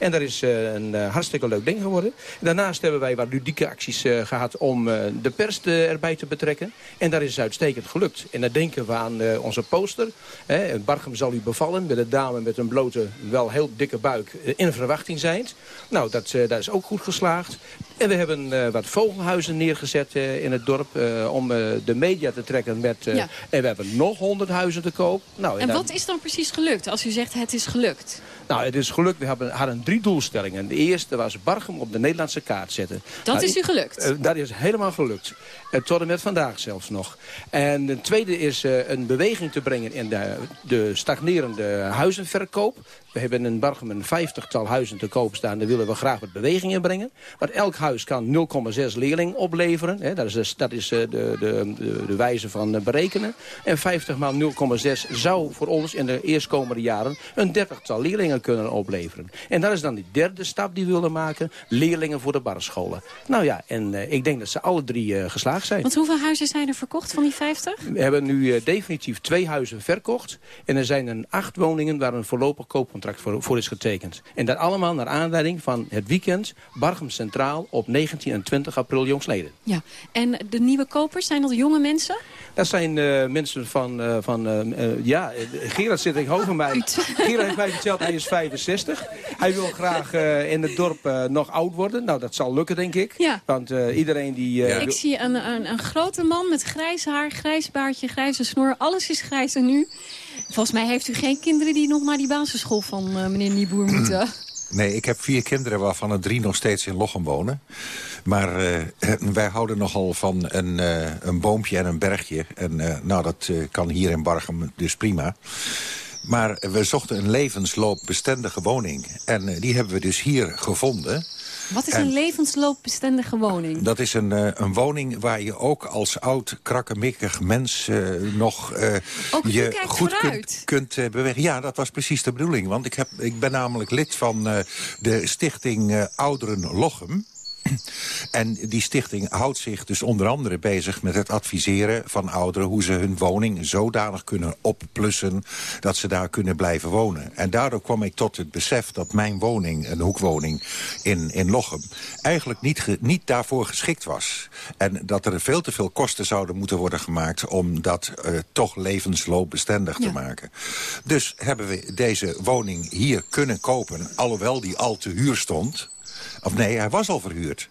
En dat is uh, een hartstikke leuk ding geworden. Daarnaast hebben wij wat ludieke acties gehad om de pers erbij te betrekken. En dat is uitstekend gelukt. En dan denken we aan onze poster. Hè. Bargem zal u bevallen met een dame met een blote, wel heel dikke buik in verwachting zijn. Nou, dat, dat is ook goed geslaagd. En we hebben wat vogelhuizen neergezet in het dorp om de media te trekken met... Ja. En we hebben nog honderd huizen te koop. Nou, en, en wat is dan precies gelukt als u zegt het is gelukt? Nou, het is gelukt. We hebben, hadden drie doelstellingen. De eerste was Bargem op de Nederlandse kaart zetten. Dat Nou, is u gelukt? eh, dat is helemaal gelukt. Uh, tot en met vandaag zelfs nog. En de tweede is eh, een beweging te brengen in de, de stagnerende huizenverkoop. We hebben in Bargem een vijftigtal huizen te koop staan. Daar willen we graag wat beweging in brengen. Want elk huis kan 0,6 leerling opleveren. Hè. Dat is, dus- dat is de, de, de, de wijze van berekenen. En 50 maal 0,6 zou voor ons in de eerstkomende jaren... een dertigtal leerlingen kunnen opleveren. En dat is dan die derde stap die we willen maken. Leerlingen voor de barscholen. Nou ja, en eh, ik denk dat ze alle drie eh, geslaagd zijn. Want hoeveel huizen zijn er verkocht van die 50? We hebben nu eh, definitief twee huizen verkocht. En er zijn een acht woningen waar een voorlopig koopcontract voor, voor is getekend. En dat allemaal naar aanleiding van het weekend Bargem Centraal op 19 en 20 april jongsleden. Ja, en de nieuwe kopers, zijn dat jonge mensen? Dat zijn mensen van, van ja, Gerard zit tegenover mij. Gerard heeft mij verteld, hij is 65. Hij wil graag eh, in het dorp eh, nog oud worden. Nou, dat zal lukken, denk ik. Ja. Want eh, iedereen die... eh, Ik zie een, een, een grote man met grijs haar, grijs baardje, grijze snor. Alles is grijs en nu. Volgens mij heeft u geen kinderen die nog naar die basisschool van eh, meneer Nieboer moeten. Nee, ik heb vier kinderen waarvan er drie nog steeds in Lochem wonen. Maar eh, wij houden nogal van een, eh, een boompje en een bergje. En eh, nou, dat eh, kan hier in Bargem dus prima. Maar we zochten een levensloopbestendige woning. En eh, die hebben we dus hier gevonden. Wat is En- een levensloopbestendige woning? Dat is een, eh, een woning waar je ook als oud, krakkemikkig mens eh, nog je goed kunt, vooruit. kunt bewegen. Ja, dat was precies de bedoeling. Want ik, heb, ik ben namelijk lid van de stichting Ouderen Lochem. En die stichting houdt zich dus onder andere bezig met het adviseren van ouderen... hoe ze hun woning zodanig kunnen opplussen dat ze daar kunnen blijven wonen. En daardoor kwam ik tot het besef dat mijn woning, een hoekwoning in, in Lochem... eigenlijk niet, ge- niet daarvoor geschikt was. En dat er veel te veel kosten zouden moeten worden gemaakt... om dat eh, toch levensloopbestendig te maken. Dus hebben we deze woning hier kunnen kopen... alhoewel die al te huur stond... Of nee, hij was al verhuurd.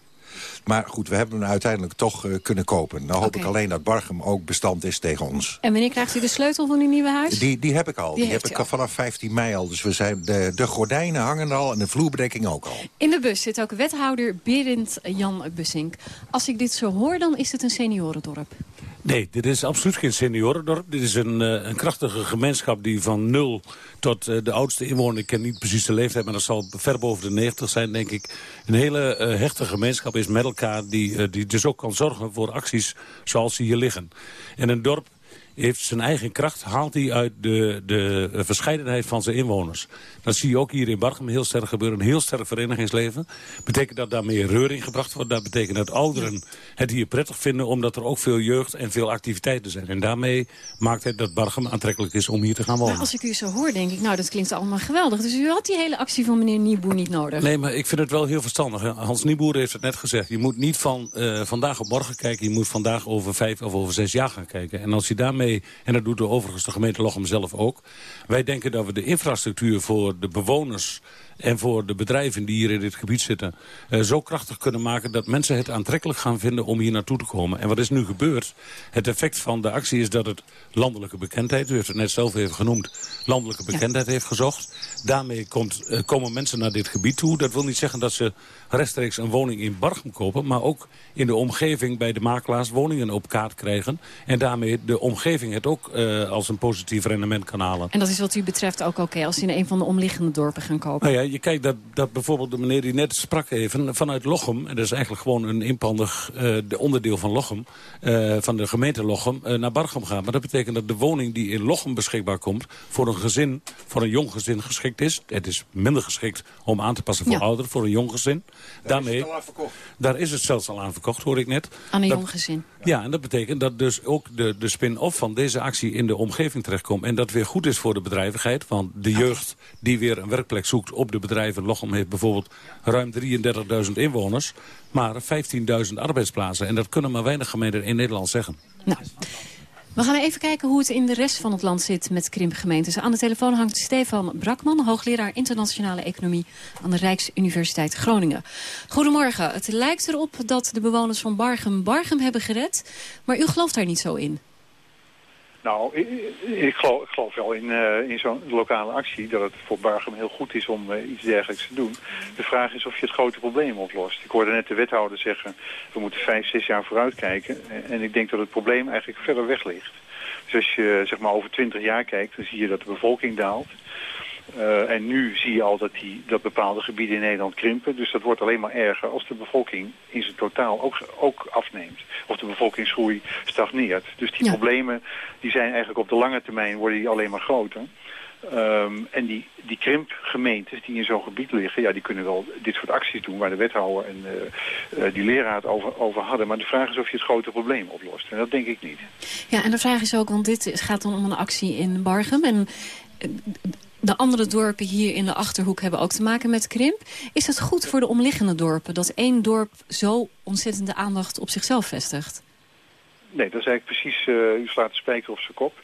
Maar goed, we hebben hem uiteindelijk toch eh, kunnen kopen. Nou hoop ik alleen dat Bargem ook bestand is tegen ons. En wanneer krijgt u de sleutel van uw nieuwe huis? Die, die heb ik al. Die heb ik al. vanaf 15 mei al. Dus we zijn de, de gordijnen hangen al en de vloerbedekking ook al. In de bus zit ook wethouder Berend Jan Bussink. Als ik dit zo hoor, dan is het een seniorendorp. Nee, dit is absoluut geen seniorendorp. Dit is een, eh, een krachtige gemeenschap die van nul tot eh, de oudste inwoner... ik ken niet precies de leeftijd, maar dat zal ver boven de 90 zijn, denk ik... een hele eh, hechte gemeenschap is met elkaar... Die, eh, die dus ook kan zorgen voor acties zoals die hier liggen. En een dorp heeft zijn eigen kracht, haalt hij uit de, de verscheidenheid van zijn inwoners. Dat zie je ook hier in Bargem heel sterk gebeuren. Een heel sterk verenigingsleven. Betekent dat daar meer reuring gebracht wordt. Dat betekent dat ouderen het hier prettig vinden... omdat er ook veel jeugd en veel activiteiten zijn. En daarmee maakt het dat Bargem aantrekkelijk is om hier te gaan wonen. Maar als ik u zo hoor, denk ik, nou, dat klinkt allemaal geweldig. Dus u had die hele actie van meneer Nieboer niet nodig. Nee, maar ik vind het wel heel verstandig. Hans Nieboer heeft het net gezegd. Je moet niet van eh, vandaag op morgen kijken. Je moet vandaag over vijf of over zes jaar gaan kijken. En als je daarmee, en dat doet de overigens de gemeente Lochem zelf ook. Wij denken dat we de infrastructuur voor de bewoners en voor de bedrijven die hier in dit gebied zitten... eh, zo krachtig kunnen maken dat mensen het aantrekkelijk gaan vinden om hier naartoe te komen. En wat is nu gebeurd? Het effect van de actie is dat het landelijke bekendheid... u heeft het net zelf even genoemd, landelijke bekendheid heeft gezocht. Daarmee komt, eh, komen mensen naar dit gebied toe. Dat wil niet zeggen dat ze rechtstreeks een woning in Bargem kopen... maar ook in de omgeving bij de makelaars woningen op kaart krijgen. En daarmee de omgeving het ook eh, als een positief rendement kan halen. En dat is wat u betreft ook oké als ze in een van de omliggende dorpen gaan kopen. Nou ja, je kijkt dat, dat bijvoorbeeld de meneer die net sprak even... vanuit Lochem, en dat is eigenlijk gewoon een inpandig eh, de onderdeel van Lochem... eh, van de gemeente Lochem, eh, naar Bargem gaat. Maar dat betekent dat de woning die in Lochem beschikbaar komt... voor een gezin, voor een jong gezin geschikt is. Het is minder geschikt om aan te passen voor Ja. ouderen, voor een jong gezin. Daarmee, al aan verkocht. daar is het zelfs al aan verkocht, hoor ik net. Aan een Dat- jong gezin. Ja, en dat betekent dat dus ook de, de spin-off van deze actie in de omgeving terechtkomt. En dat weer goed is voor de bedrijvigheid. Want de jeugd die weer een werkplek zoekt op de bedrijven. Lochem heeft bijvoorbeeld ruim 33.000 inwoners. Maar 15.000 arbeidsplaatsen. En dat kunnen maar weinig gemeenten in Nederland zeggen. We gaan even kijken hoe het in de rest van het land zit met krimpgemeentes. Aan de telefoon hangt Stefan Brakman, hoogleraar internationale economie aan de Rijksuniversiteit Groningen. Goedemorgen. Het lijkt erop dat de bewoners van Bargem Bargem hebben gered, maar u gelooft daar niet zo in. Nou, ik, ik, geloof, wel in, uh, in zo'n lokale actie dat het voor Bargem heel goed is om uh, iets dergelijks te doen. De vraag is of je het grote probleem oplost. Ik hoorde net de wethouder zeggen, we moeten vijf, zes jaar vooruit kijken. En ik denk dat het probleem eigenlijk verder weg ligt. Dus als je zeg maar over twintig jaar kijkt, dan zie je dat de bevolking daalt. Uh, en nu zie je al dat, die, dat bepaalde gebieden in Nederland krimpen. Dus dat wordt alleen maar erger als de bevolking in zijn totaal ook, ook afneemt. Of de bevolkingsgroei stagneert. Dus die ja. problemen die zijn eigenlijk op de lange termijn worden die alleen maar groter. Um, en die, die krimpgemeentes die in zo'n gebied liggen, ja, die kunnen wel dit soort acties doen waar de wethouder en uh, uh, die leraar het over, over hadden. Maar de vraag is of je het grote probleem oplost. En dat denk ik niet. Ja, en de vraag is ook, want dit gaat dan om een actie in Bargem. En de andere dorpen hier in de Achterhoek hebben ook te maken met krimp. Is het goed voor de omliggende dorpen dat één dorp zo ontzettende aandacht op zichzelf vestigt? Nee, dat is eigenlijk precies, uh, u slaat de spijker op zijn kop.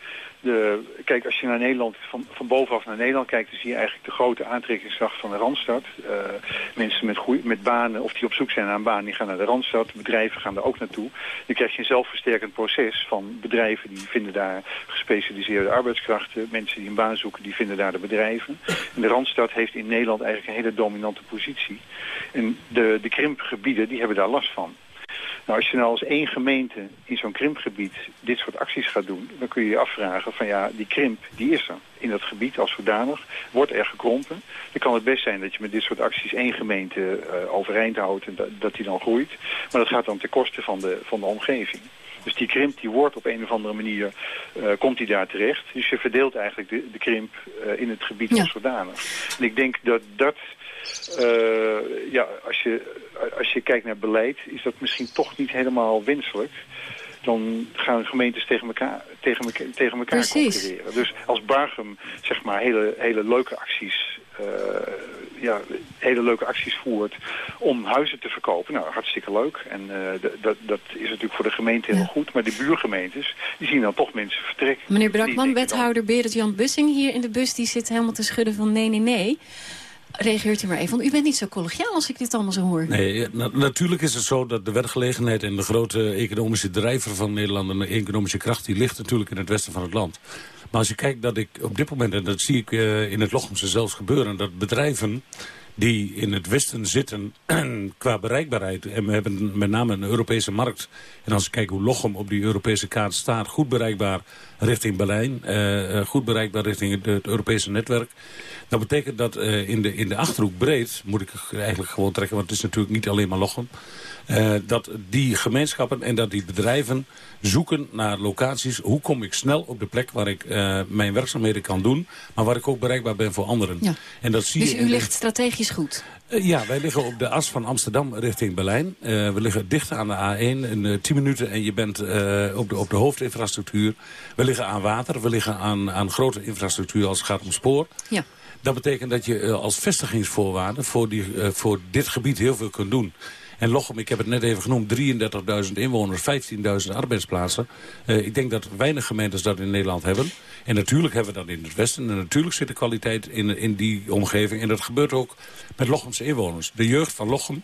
Kijk, als je naar Nederland, van, van bovenaf naar Nederland kijkt... dan zie je eigenlijk de grote aantrekkingskracht van de Randstad. Uh, mensen met, met banen, of die op zoek zijn naar een baan, die gaan naar de Randstad. Bedrijven gaan daar ook naartoe. Dan krijg je een zelfversterkend proces van bedrijven... die vinden daar gespecialiseerde arbeidskrachten. Mensen die een baan zoeken, die vinden daar de bedrijven. En de Randstad heeft in Nederland eigenlijk een hele dominante positie. En de, de krimpgebieden, die hebben daar last van. Nou, als je nou als één gemeente in zo'n krimpgebied dit soort acties gaat doen... dan kun je je afvragen van ja, die krimp, die is er in dat gebied als zodanig. Wordt er gekrompen. Dan kan het best zijn dat je met dit soort acties één gemeente uh, overeind houdt... en dat, dat die dan groeit. Maar dat gaat dan ten koste van de, van de omgeving. Dus die krimp die wordt op een of andere manier, uh, komt die daar terecht. Dus je verdeelt eigenlijk de, de krimp uh, in het gebied ja. als zodanig. En ik denk dat dat uh, ja, als je, als je kijkt naar beleid, is dat misschien toch niet helemaal wenselijk. Dan gaan gemeentes tegen elkaar, tegen tegen elkaar concurreren. Dus als Bargem zeg maar hele, hele leuke acties uh, ja, hele leuke acties voert om huizen te verkopen. Nou, hartstikke leuk. En uh, dat, dat is natuurlijk voor de gemeente heel ja. goed. Maar de buurgemeentes, die zien dan toch mensen vertrekken. Meneer Brakman, wethouder Berend Jan Bussing hier in de bus... die zit helemaal te schudden van nee, nee, nee reageert u maar even. U bent niet zo collegiaal als ik dit allemaal zo hoor. Nee, na natuurlijk is het zo dat de werkgelegenheid en de grote economische drijver van Nederland... en de economische kracht, die ligt natuurlijk in het westen van het land. Maar als je kijkt dat ik op dit moment, en dat zie ik uh, in het Lochemse zelfs gebeuren... dat bedrijven die in het westen zitten qua bereikbaarheid. En we hebben met name een Europese markt. En als ik kijk hoe Lochem op die Europese kaart staat... goed bereikbaar richting Berlijn, uh, goed bereikbaar richting het, Europese netwerk. Dat betekent dat uh, in, de, in de Achterhoek breed, moet ik eigenlijk gewoon trekken... want het is natuurlijk niet alleen maar Lochem... Uh, dat die gemeenschappen en dat die bedrijven zoeken naar locaties. Hoe kom ik snel op de plek waar ik uh, mijn werkzaamheden kan doen... maar waar ik ook bereikbaar ben voor anderen. Ja. En dat zie dus je u ligt strategisch goed? Uh, ja, wij liggen op de as van Amsterdam richting Berlijn. we liggen dicht aan de A1 in 10 minuten en je bent op, de, op de hoofdinfrastructuur. We liggen aan water, we liggen aan, aan grote infrastructuur als het gaat om spoor. Ja. Dat betekent dat je als vestigingsvoorwaarde voor, die, voor dit gebied heel veel kunt doen. En Lochem, ik heb het net even genoemd, 33.000 inwoners, 15.000 arbeidsplaatsen. Uh, ik denk dat weinig gemeentes dat in Nederland hebben. En natuurlijk hebben we dat in het Westen. En natuurlijk zit de kwaliteit in, in die omgeving. En dat gebeurt ook met Lochemse inwoners. De jeugd van Lochem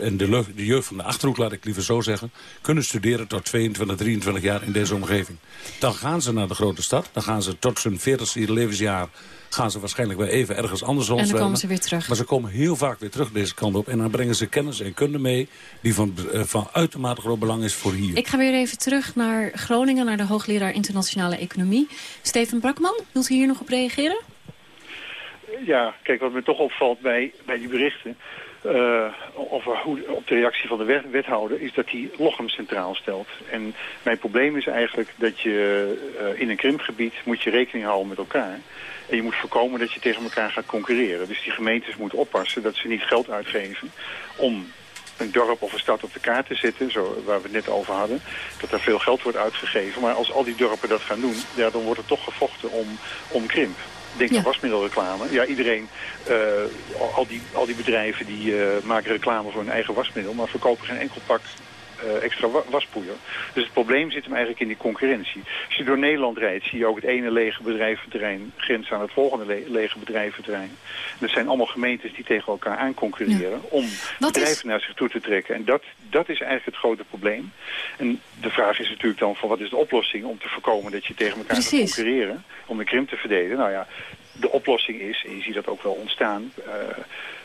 en de, de jeugd van de Achterhoek, laat ik liever zo zeggen... kunnen studeren tot 22, 23 jaar in deze omgeving. Dan gaan ze naar de grote stad. Dan gaan ze tot hun 40ste levensjaar gaan ze waarschijnlijk weer even ergens anders rond. En dan komen ze weer terug. Maar ze komen heel vaak weer terug deze kant op. En dan brengen ze kennis en kunde mee die van, uh, van uitermate groot belang is voor hier. Ik ga weer even terug naar Groningen, naar de hoogleraar internationale economie. Steven Brakman, wilt u hier nog op reageren? Ja, kijk, wat me toch opvalt bij, bij die berichten... Uh, over hoe, op de reactie van de wet, wethouder is dat hij Lochem centraal stelt. En mijn probleem is eigenlijk dat je uh, in een krimpgebied moet je rekening houden met elkaar. En je moet voorkomen dat je tegen elkaar gaat concurreren. Dus die gemeentes moeten oppassen dat ze niet geld uitgeven om een dorp of een stad op de kaart te zetten, zo, waar we het net over hadden, dat er veel geld wordt uitgegeven. Maar als al die dorpen dat gaan doen, dan wordt er toch gevochten om, om krimp. Denk aan ja. wasmiddelreclame. Ja, iedereen, uh, al, die, al die bedrijven die uh, maken reclame voor hun eigen wasmiddel, maar verkopen geen enkel pak eh, extra wa waspoeier. Dus het probleem zit hem eigenlijk in die concurrentie. Als je door Nederland rijdt, zie je ook het ene lege bedrijventerrein grenzen aan het volgende le lege bedrijventerrein. Dat zijn allemaal gemeentes die tegen elkaar aan concurreren om bedrijven naar zich toe te trekken. En dat, dat is eigenlijk het grote probleem. En de vraag is natuurlijk dan van wat is de oplossing om te voorkomen dat je tegen elkaar gaat concurreren, om de krimp te verdelen. Nou ja, de oplossing is, en je ziet dat ook wel ontstaan, uh,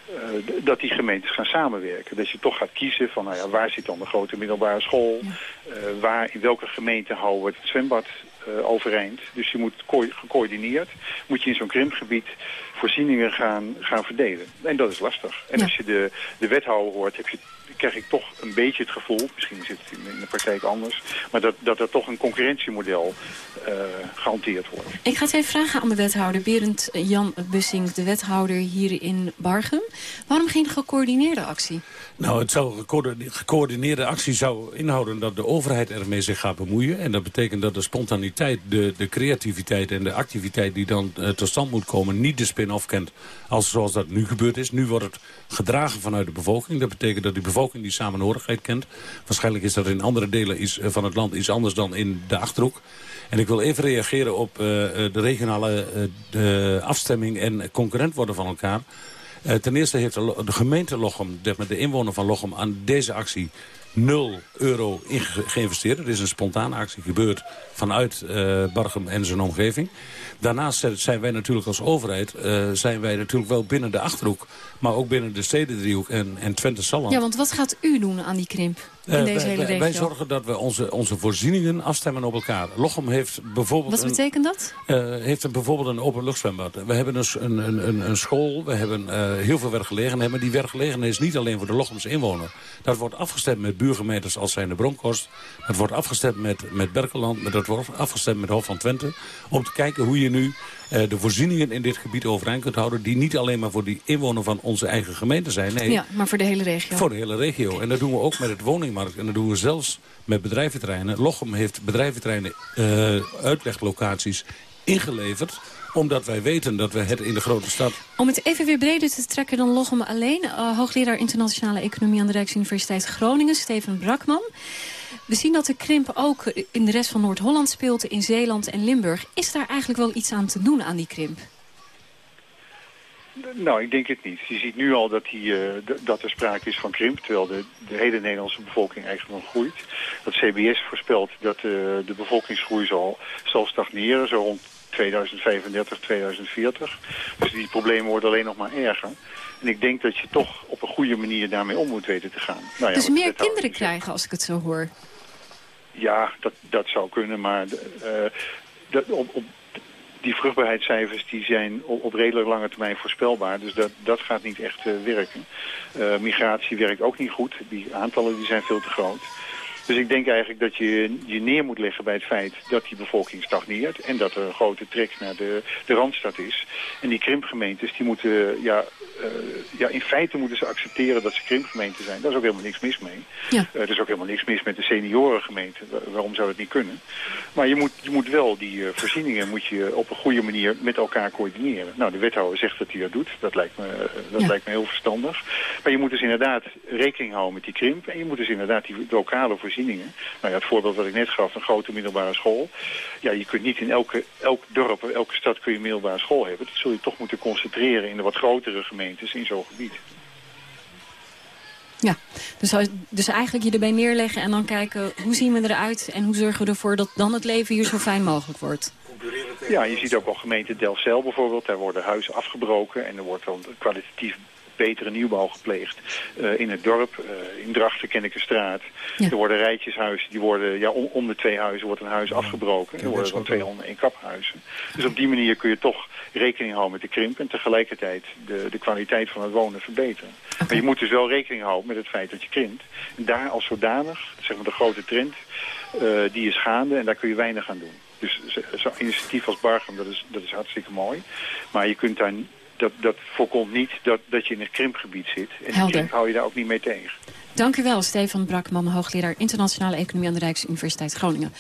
uh, dat die gemeentes gaan samenwerken. Dat je toch gaat kiezen van nou ja, waar zit dan de grote middelbare school, uh, waar, in welke gemeente houden we het zwembad overeind. Dus je moet gecoördineerd, moet je in zo'n krimpgebied voorzieningen gaan, gaan verdelen. En dat is lastig. En ja. als je de, de wethouder hoort, heb je krijg ik toch een beetje het gevoel, misschien zit het in de praktijk anders, maar dat, dat er toch een concurrentiemodel uh, gehanteerd wordt. Ik ga het even vragen aan de wethouder, Berend Jan Bussing, de wethouder hier in Bargem. Waarom geen gecoördineerde actie? Nou, het zou gecoördineerde actie zou inhouden dat de overheid ermee zich gaat bemoeien. En dat betekent dat de spontaniteit, de, de creativiteit en de activiteit die dan uh, tot stand moet komen... niet de spin-off kent als zoals dat nu gebeurd is. Nu wordt het gedragen vanuit de bevolking. Dat betekent dat die bevolking die samenhorigheid kent. Waarschijnlijk is dat in andere delen is, van het land iets anders dan in de Achterhoek. En ik wil even reageren op uh, de regionale de afstemming en concurrent worden van elkaar. Ten eerste heeft de, de gemeente Lochem, de, de inwoner van Lochem, aan deze actie 0 euro geïnvesteerd. Het is een spontane actie gebeurd vanuit uh, Bargem en zijn omgeving. Daarnaast zijn wij natuurlijk als overheid uh, zijn wij natuurlijk wel binnen de Achterhoek... maar ook binnen de stedendriehoek en, en Twente-Salland. Ja, want wat gaat u doen aan die krimp? In uh, deze wij, hele regio? wij zorgen dat we onze, onze voorzieningen afstemmen op elkaar. Lochem heeft bijvoorbeeld... Wat betekent dat? Heeft een, bijvoorbeeld een openluchtzwembad. We hebben dus een, een, een, een school, we hebben heel veel werkgelegenheid. Maar die werkgelegenheid is niet alleen voor de Lochemse inwoner. Dat wordt afgestemd met buurgemeentes als zijn de Bronkhorst. Dat wordt afgestemd met, met Berkeland. Dat wordt afgestemd met Hof van Twente. Om te kijken hoe je nu uh, de voorzieningen in dit gebied overeind kunt houden... die niet alleen maar voor die inwoner van onze eigen gemeente zijn. Nee, ja, maar voor de hele regio. Voor de hele regio. En dat doen we ook met het woningmarkt. En dat doen we zelfs met bedrijventerreinen. Lochem heeft bedrijventerreinen uh, uitleglocaties ingeleverd omdat wij weten dat we het in de grote stad... Om het even weer breder te trekken dan Lochem alleen... Uh, hoogleraar internationale economie aan de Rijksuniversiteit Groningen, Steven Brakman. We zien dat de krimp ook in de rest van Noord-Holland speelt, in Zeeland en Limburg. Is daar eigenlijk wel iets aan te doen aan die krimp? Nou, ik denk het niet. Je ziet nu al dat, die, uh, dat er sprake is van krimp, terwijl de, de hele Nederlandse bevolking eigenlijk nog groeit. Dat CBS voorspelt dat uh, de bevolkingsgroei zal, zal stagneren, zo rond 2035, 2040. Dus die problemen worden alleen nog maar erger. En ik denk dat je toch op een goede manier daarmee om moet weten te gaan. Nou ja, dus meer kinderen krijgen als ik het zo hoor? Ja, dat, dat zou kunnen, maar uh, dat, op, op, die vruchtbaarheidscijfers die zijn op, op, redelijk lange termijn voorspelbaar. Dus dat, dat gaat niet echt uh, werken. Uh, migratie werkt ook niet goed. Die aantallen die zijn veel te groot. Dus ik denk eigenlijk dat je je neer moet leggen bij het feit dat die bevolking stagneert. En dat er een grote trek naar de, de Randstad is. En die krimpgemeentes, die moeten, ja, uh, ja, in feite moeten ze accepteren dat ze krimpgemeenten zijn. Daar is ook helemaal niks mis mee. Ja. Uh, er is ook helemaal niks mis met de seniorengemeente. Waarom zou het niet kunnen? Maar je moet, je moet wel die uh, voorzieningen moet je op een goede manier met elkaar coördineren. Nou, de wethouder zegt dat hij dat doet. Dat lijkt me, dat ja. lijkt me heel verstandig. Maar je moet dus inderdaad rekening houden met die krimp. En je moet dus inderdaad die lokale voorzieningen voorzieningen. Nou ja, het voorbeeld wat ik net gaf, een grote middelbare school. Ja, je kunt niet in elke, elk dorp of elke stad kun je een middelbare school hebben. Dat zul je toch moeten concentreren in de wat grotere gemeentes in zo'n gebied. Ja, dus, dus eigenlijk je erbij neerleggen en dan kijken hoe zien we eruit... en hoe zorgen we ervoor dat dan het leven hier zo fijn mogelijk wordt. Ja, je ziet ook al gemeente Delfzijl bijvoorbeeld. Daar worden huizen afgebroken en er wordt dan kwalitatief betere nieuwbouw gepleegd uh, in het dorp. Uh, in Drachten ken ik een straat. Ja. Er worden rijtjeshuizen, die worden, ja, om, om, de twee huizen wordt een huis afgebroken. Er worden dan één kaphuizen. Dus op die manier kun je toch rekening houden met de krimp en tegelijkertijd de, de kwaliteit van het wonen verbeteren. Okay. Maar je moet dus wel rekening houden met het feit dat je krimpt. En daar als zodanig, zeg maar de grote trend, uh, die is gaande en daar kun je weinig aan doen. Dus zo'n initiatief als Bargem, dat is, dat is hartstikke mooi. Maar je kunt daar dat, dat voorkomt niet dat, dat je in een krimpgebied zit. En die krimp hou je daar ook niet mee tegen. Dank u wel, Stefan Brakman, hoogleraar internationale economie aan de Rijksuniversiteit Groningen.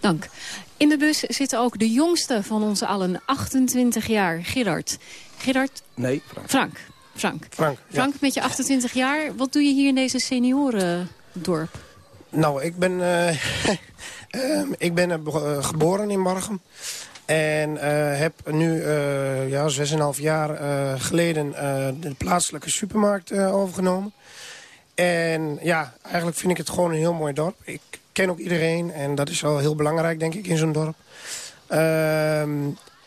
Dank. In de bus zit ook de jongste van ons allen, 28 jaar, Gerard. Gerard? Nee, Frank. Frank. Frank, Frank, Frank ja. met je 28 jaar, wat doe je hier in deze seniorendorp? Nou, ik ben, uh, ik ben uh, geboren in Bargem. En uh, heb nu uh, ja, 6,5 jaar uh, geleden de plaatselijke supermarkt overgenomen. En ja, eigenlijk vind ik het gewoon een heel mooi dorp. Ik ken ook iedereen en dat is wel heel belangrijk, denk ik, in zo'n dorp. Ehm,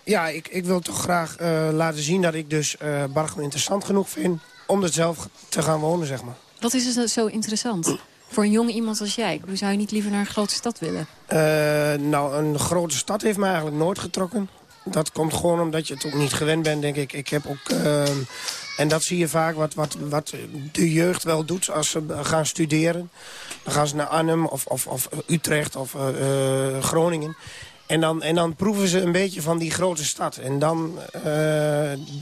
ja, ik, ik wil toch graag laten zien dat ik dus Bargem interessant genoeg vind... om er zelf te gaan wonen, zeg maar. Wat is er zo interessant? Voor een jong iemand als jij, zou je niet liever naar een grote stad willen? Uh, nou, een grote stad heeft me eigenlijk nooit getrokken. Dat komt gewoon omdat je het ook niet gewend bent, denk ik. Ik heb ook... Uh, en dat zie je vaak wat, wat, wat de jeugd wel doet als ze gaan studeren. Dan gaan ze naar Arnhem of, of, of Utrecht of uh, Groningen. En dan, en dan proeven ze een beetje van die grote stad. En dan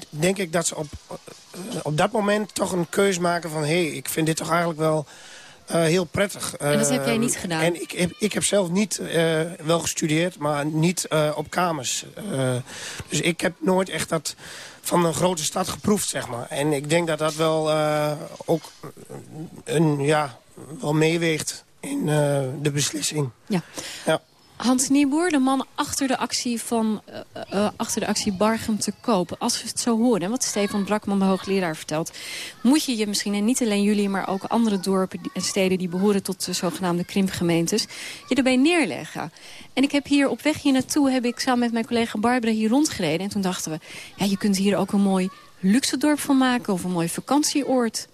denk ik dat ze op, op dat moment toch een keus maken van... hé, hey, ik vind dit toch eigenlijk wel uh, heel prettig. en dat heb jij niet gedaan? En ik heb, ik heb zelf niet, uh, wel gestudeerd, maar niet op kamers. dus ik heb nooit echt dat van een grote stad geproefd, zeg maar. En ik denk dat dat wel ook een, ja, wel meeweegt in de beslissing. Ja. ja. Hans Nieboer, de man achter de actie, van, uh, uh, achter de actie Bargem te kopen. Als we het zo horen, en wat Stefan Brakman, de hoogleraar, vertelt... moet je je misschien, en niet alleen jullie, maar ook andere dorpen en steden... die behoren tot de zogenaamde krimpgemeentes, je erbij neerleggen. En ik heb hier op weg hier naartoe, heb ik samen met mijn collega Barbara hier rondgereden. En toen dachten we, ja, je kunt hier ook een mooi luxe dorp van maken... of een mooi vakantieoord.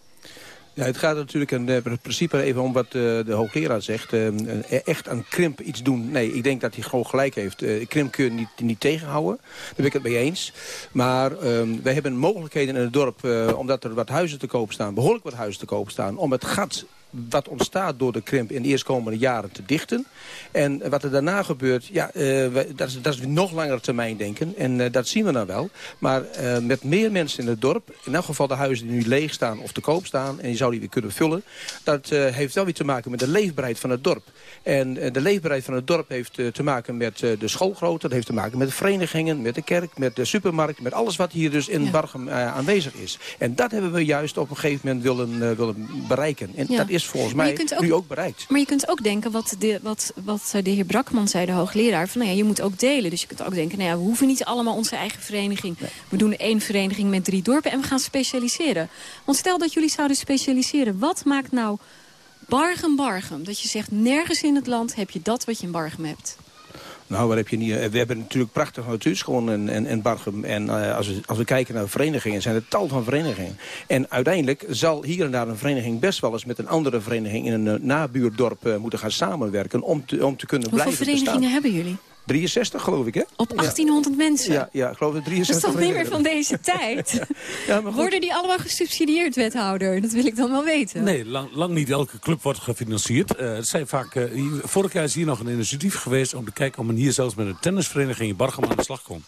Ja, het gaat natuurlijk in het principe even om wat uh, de hoogleraar zegt. Uh, echt aan krimp iets doen. Nee, ik denk dat hij gewoon gelijk heeft. Uh, krimp kun je niet, niet tegenhouden. Daar ben ik het mee eens. Maar wij hebben mogelijkheden in het dorp, omdat er wat huizen te koop staan, behoorlijk wat huizen te koop staan, om het gat wat ontstaat door de krimp in de eerstkomende jaren te dichten. En wat er daarna gebeurt, ja, uh, dat, is, dat is nog langer termijn denken. En uh, dat zien we dan wel. Maar uh, met meer mensen in het dorp, in elk geval de huizen die nu leeg staan of te koop staan... en je zou die weer kunnen vullen, dat heeft wel weer te maken met de leefbaarheid van het dorp. En de leefbaarheid van het dorp heeft te maken met de schoolgrootte... dat heeft te maken met de verenigingen, met de kerk, met de supermarkt... met alles wat hier dus in ja. Bargem aanwezig is. En dat hebben we juist op een gegeven moment willen, willen bereiken. En ja. dat is volgens mij ook, nu ook bereikt. Maar je kunt ook denken, wat de, wat, wat de heer Brakman zei, de hoogleraar... van nou ja, je moet ook delen. Dus je kunt ook denken, nou ja, we hoeven niet allemaal onze eigen vereniging. We doen één vereniging met drie dorpen en we gaan specialiseren. Want stel dat jullie zouden specialiseren. Wat maakt nou Bargem Bargem? Dat je zegt, nergens in het land heb je dat wat je in Bargem hebt. Nou, waar heb je niet... We hebben natuurlijk prachtige natuurscholen en, en, en Bargem. En uh, als, we, als we kijken naar verenigingen, zijn er tal van verenigingen. En uiteindelijk zal hier en daar een vereniging best wel eens... met een andere vereniging in een uh, nabuurdorp uh, moeten gaan samenwerken... om te, om te kunnen Hoeveel blijven verenigingen bestaan. hebben jullie? 63 geloof ik, hè? Op 1800 ja. mensen? Ja, ja, ik geloof het 63 Dat is toch niet meer van deze tijd? ja. Ja, Worden die allemaal gesubsidieerd, wethouder? Dat wil ik dan wel weten. Nee, lang, lang niet elke club wordt gefinancierd. Uh, het zijn vaak, uh, hier, vorig jaar is hier nog een initiatief geweest... om te kijken of men hier zelfs met een tennisvereniging in Bargem aan de slag kon.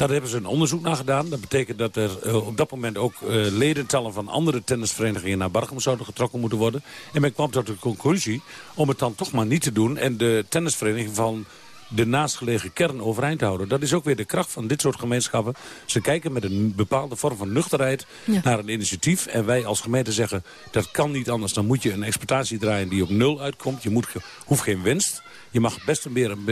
Daar hebben ze een onderzoek naar gedaan. Dat betekent dat er uh, op dat moment ook uh, ledentallen van andere tennisverenigingen naar Bargem zouden getrokken moeten worden. En men kwam tot de conclusie om het dan toch maar niet te doen. En de tennisvereniging van de naastgelegen kern overeind houden. Dat is ook weer de kracht van dit soort gemeenschappen. Ze kijken met een bepaalde vorm van nuchterheid ja. naar een initiatief. En wij als gemeente zeggen, dat kan niet anders. Dan moet je een exploitatie draaien die op nul uitkomt. Je moet, hoeft geen winst. Je mag best een, meer een,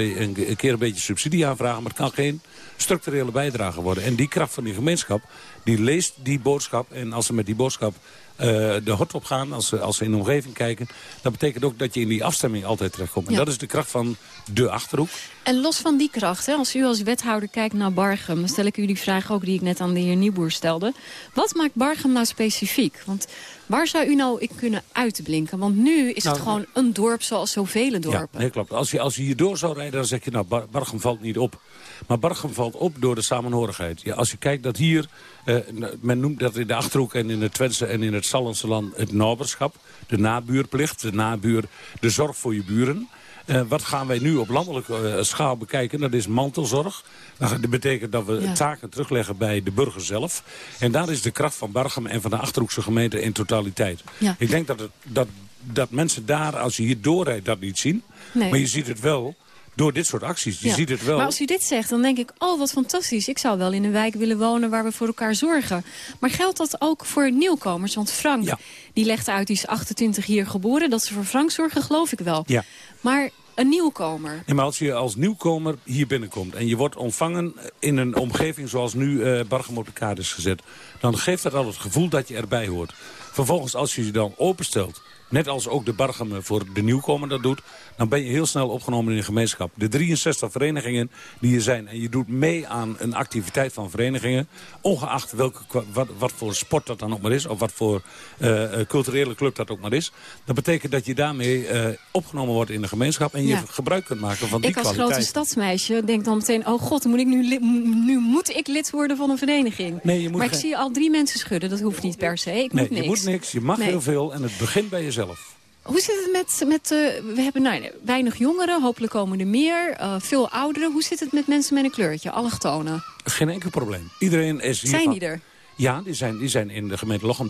een, keer een beetje subsidie aanvragen... maar het kan geen structurele bijdrage worden. En die kracht van die gemeenschap, die leest die boodschap... en als ze met die boodschap uh, de hort op gaan, als ze, als ze in de omgeving kijken... dat betekent ook dat je in die afstemming altijd terechtkomt. En ja. dat is de kracht van de Achterhoek. En los van die kracht, hè, als u als wethouder kijkt naar Bargem... dan stel ik u die vraag ook die ik net aan de heer Nieuwboer stelde. Wat maakt Bargem nou specifiek? Want waar zou u nou in kunnen uitblinken? Want nu is nou, het gewoon een dorp zoals zoveel dorpen. Ja, nee, klopt. Als je, als je hier door zou rijden, dan zeg je... nou, Bar Bargem valt niet op. Maar Bargem valt op door de samenhorigheid. Ja, als je kijkt dat hier, uh, men noemt dat in de Achterhoek en in het Twentse en in het Sallandse land het naberschap. De nabuurplicht, de nabuur, de zorg voor je buren. Uh, wat gaan wij nu op landelijke uh, schaal bekijken? Dat is mantelzorg. Dat betekent dat we ja. taken terugleggen bij de burger zelf. En daar is de kracht van Bargem en van de Achterhoekse gemeente in totaliteit. Ja. Ik denk dat, het, dat, dat mensen daar, als je hier doorrijdt, dat niet zien. Nee. Maar je ziet het wel door dit soort acties. Je Ja. ziet het wel. Maar als u dit zegt, dan denk ik, oh wat fantastisch. Ik zou wel in een wijk willen wonen waar we voor elkaar zorgen. Maar geldt dat ook voor nieuwkomers? Want Frank, die legt uit, die is 28 hier geboren. Dat ze voor Frank zorgen, geloof ik wel. Ja. Maar een nieuwkomer, Nee, maar als je als nieuwkomer hier binnenkomt... en je wordt ontvangen in een omgeving zoals nu Bargem op de kaart is gezet... dan geeft dat al het gevoel dat je erbij hoort. Vervolgens, als je je dan openstelt... net als ook de Bargem voor de nieuwkomer dat doet... dan ben je heel snel opgenomen in een gemeenschap. De 63 verenigingen die er zijn... en je doet mee aan een activiteit van verenigingen... ongeacht welke, wat, wat voor sport dat dan ook maar is... of wat voor eh, eh, culturele club dat ook maar is... dat betekent dat je daarmee eh, opgenomen wordt in de gemeenschap... en je Ja. gebruik kunt maken van die ik als kwaliteit. grote stadsmeisje denk dan meteen... oh god, moet ik nu, nu moet ik lid worden van een vereniging. Nee, je moet maar ik zie al drie mensen schudden, dat hoeft niet per se. Ik Nee, moet niks. je moet niks, je mag Nee. heel veel en het begint bij jezelf. Hoe zit het met, met eh, we hebben nou, weinig jongeren, hopelijk komen er meer, eh, veel ouderen. Hoe zit het met mensen met een kleurtje, allochtonen? Geen enkel probleem. Iedereen is hier Zijn die er? Ja, die zijn, die zijn in de gemeente Lochem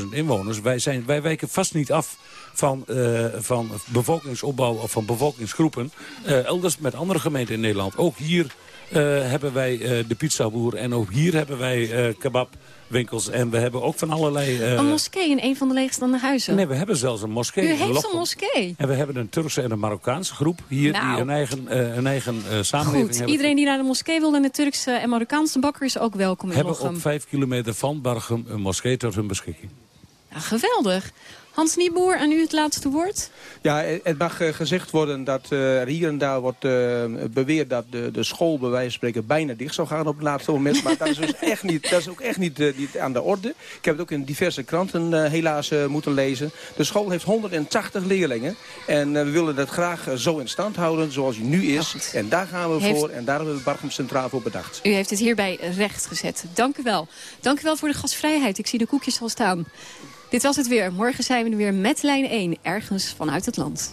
33.000 inwoners. Wij, zijn, wij wijken vast niet af van, eh, van bevolkingsopbouw of van bevolkingsgroepen. Elders met andere gemeenten in Nederland. Ook hier hebben wij de pizzaboer en ook hier hebben wij eh kebabwinkels. En we hebben ook van allerlei... eh, een moskee in een van de leegstaande huizen? Nee, we hebben zelfs een moskee U heeft Lochem. een moskee? En we hebben een Turkse en een Marokkaanse groep hier Nou. die een eigen, eh, een eigen eh, samenleving Goed, hebben. iedereen die naar de moskee wil en de Turkse en Marokkaanse bakker is ook welkom in hebben Lochem. op vijf kilometer van Bargem een moskee tot hun beschikking. Ja, geweldig. Hans Nieboer, aan u het laatste woord. Ja, het mag eh, gezegd worden dat eh, er hier en daar wordt eh, beweerd dat de, de school bij wijze van spreken bijna dicht zou gaan op het laatste moment. Maar dat is, dus echt niet, dat is ook echt niet, eh, niet aan de orde. Ik heb het ook in diverse kranten eh, helaas eh, moeten lezen. De school heeft 180 leerlingen. En eh, we willen dat graag eh, zo in stand houden zoals hij nu is. En daar gaan we Heeft- voor en daar hebben we Bargem Centraal voor bedacht. U heeft het hierbij recht gezet. Dank u wel. Dank u wel voor de gastvrijheid. Ik zie de koekjes al staan. Dit was het weer. Morgen zijn we er weer met lijn 1, ergens vanuit het land.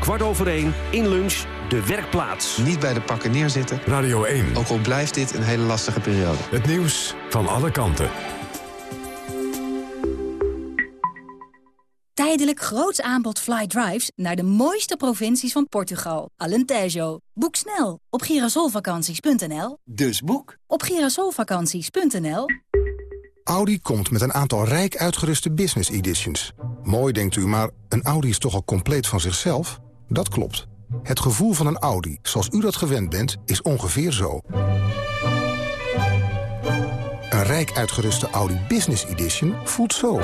kwart over één, in lunch, de werkplaats. Niet bij de pakken neerzitten. Radio 1. Ook al blijft dit een hele lastige periode. Het nieuws van alle kanten. Tijdelijk groots aanbod fly drives naar de mooiste provincies van Portugal. Alentejo. Boek snel op girasolvakanties.nl. Dus boek. Op girasolvakanties.nl. Audi komt met een aantal rijk uitgeruste business editions. Mooi denkt u, maar een Audi is toch al compleet van zichzelf? Dat klopt. Het gevoel van een Audi, zoals u dat gewend bent, is ongeveer zo. Een rijk uitgeruste Audi Business Edition voelt zo.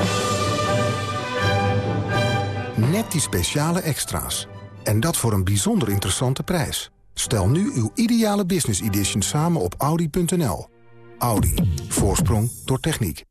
Net die speciale extra's. En dat voor een bijzonder interessante prijs. Stel nu uw ideale Business Edition samen op Audi.nl. Audi. Voorsprong door techniek.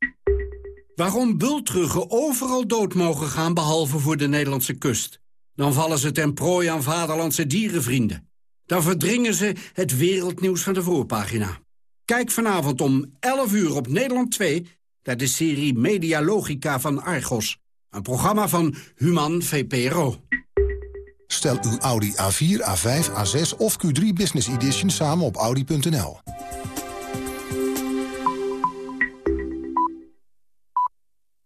Waarom bultruggen overal dood mogen gaan behalve voor de Nederlandse kust? Dan vallen ze ten prooi aan vaderlandse dierenvrienden. Dan verdringen ze het wereldnieuws van de voorpagina. Kijk vanavond om 11 uur op Nederland 2 naar de serie Medialogica van Argos. Een programma van Human VPRO. Stel uw Audi A4, A5, A6 of Q3 Business Edition samen op Audi.nl.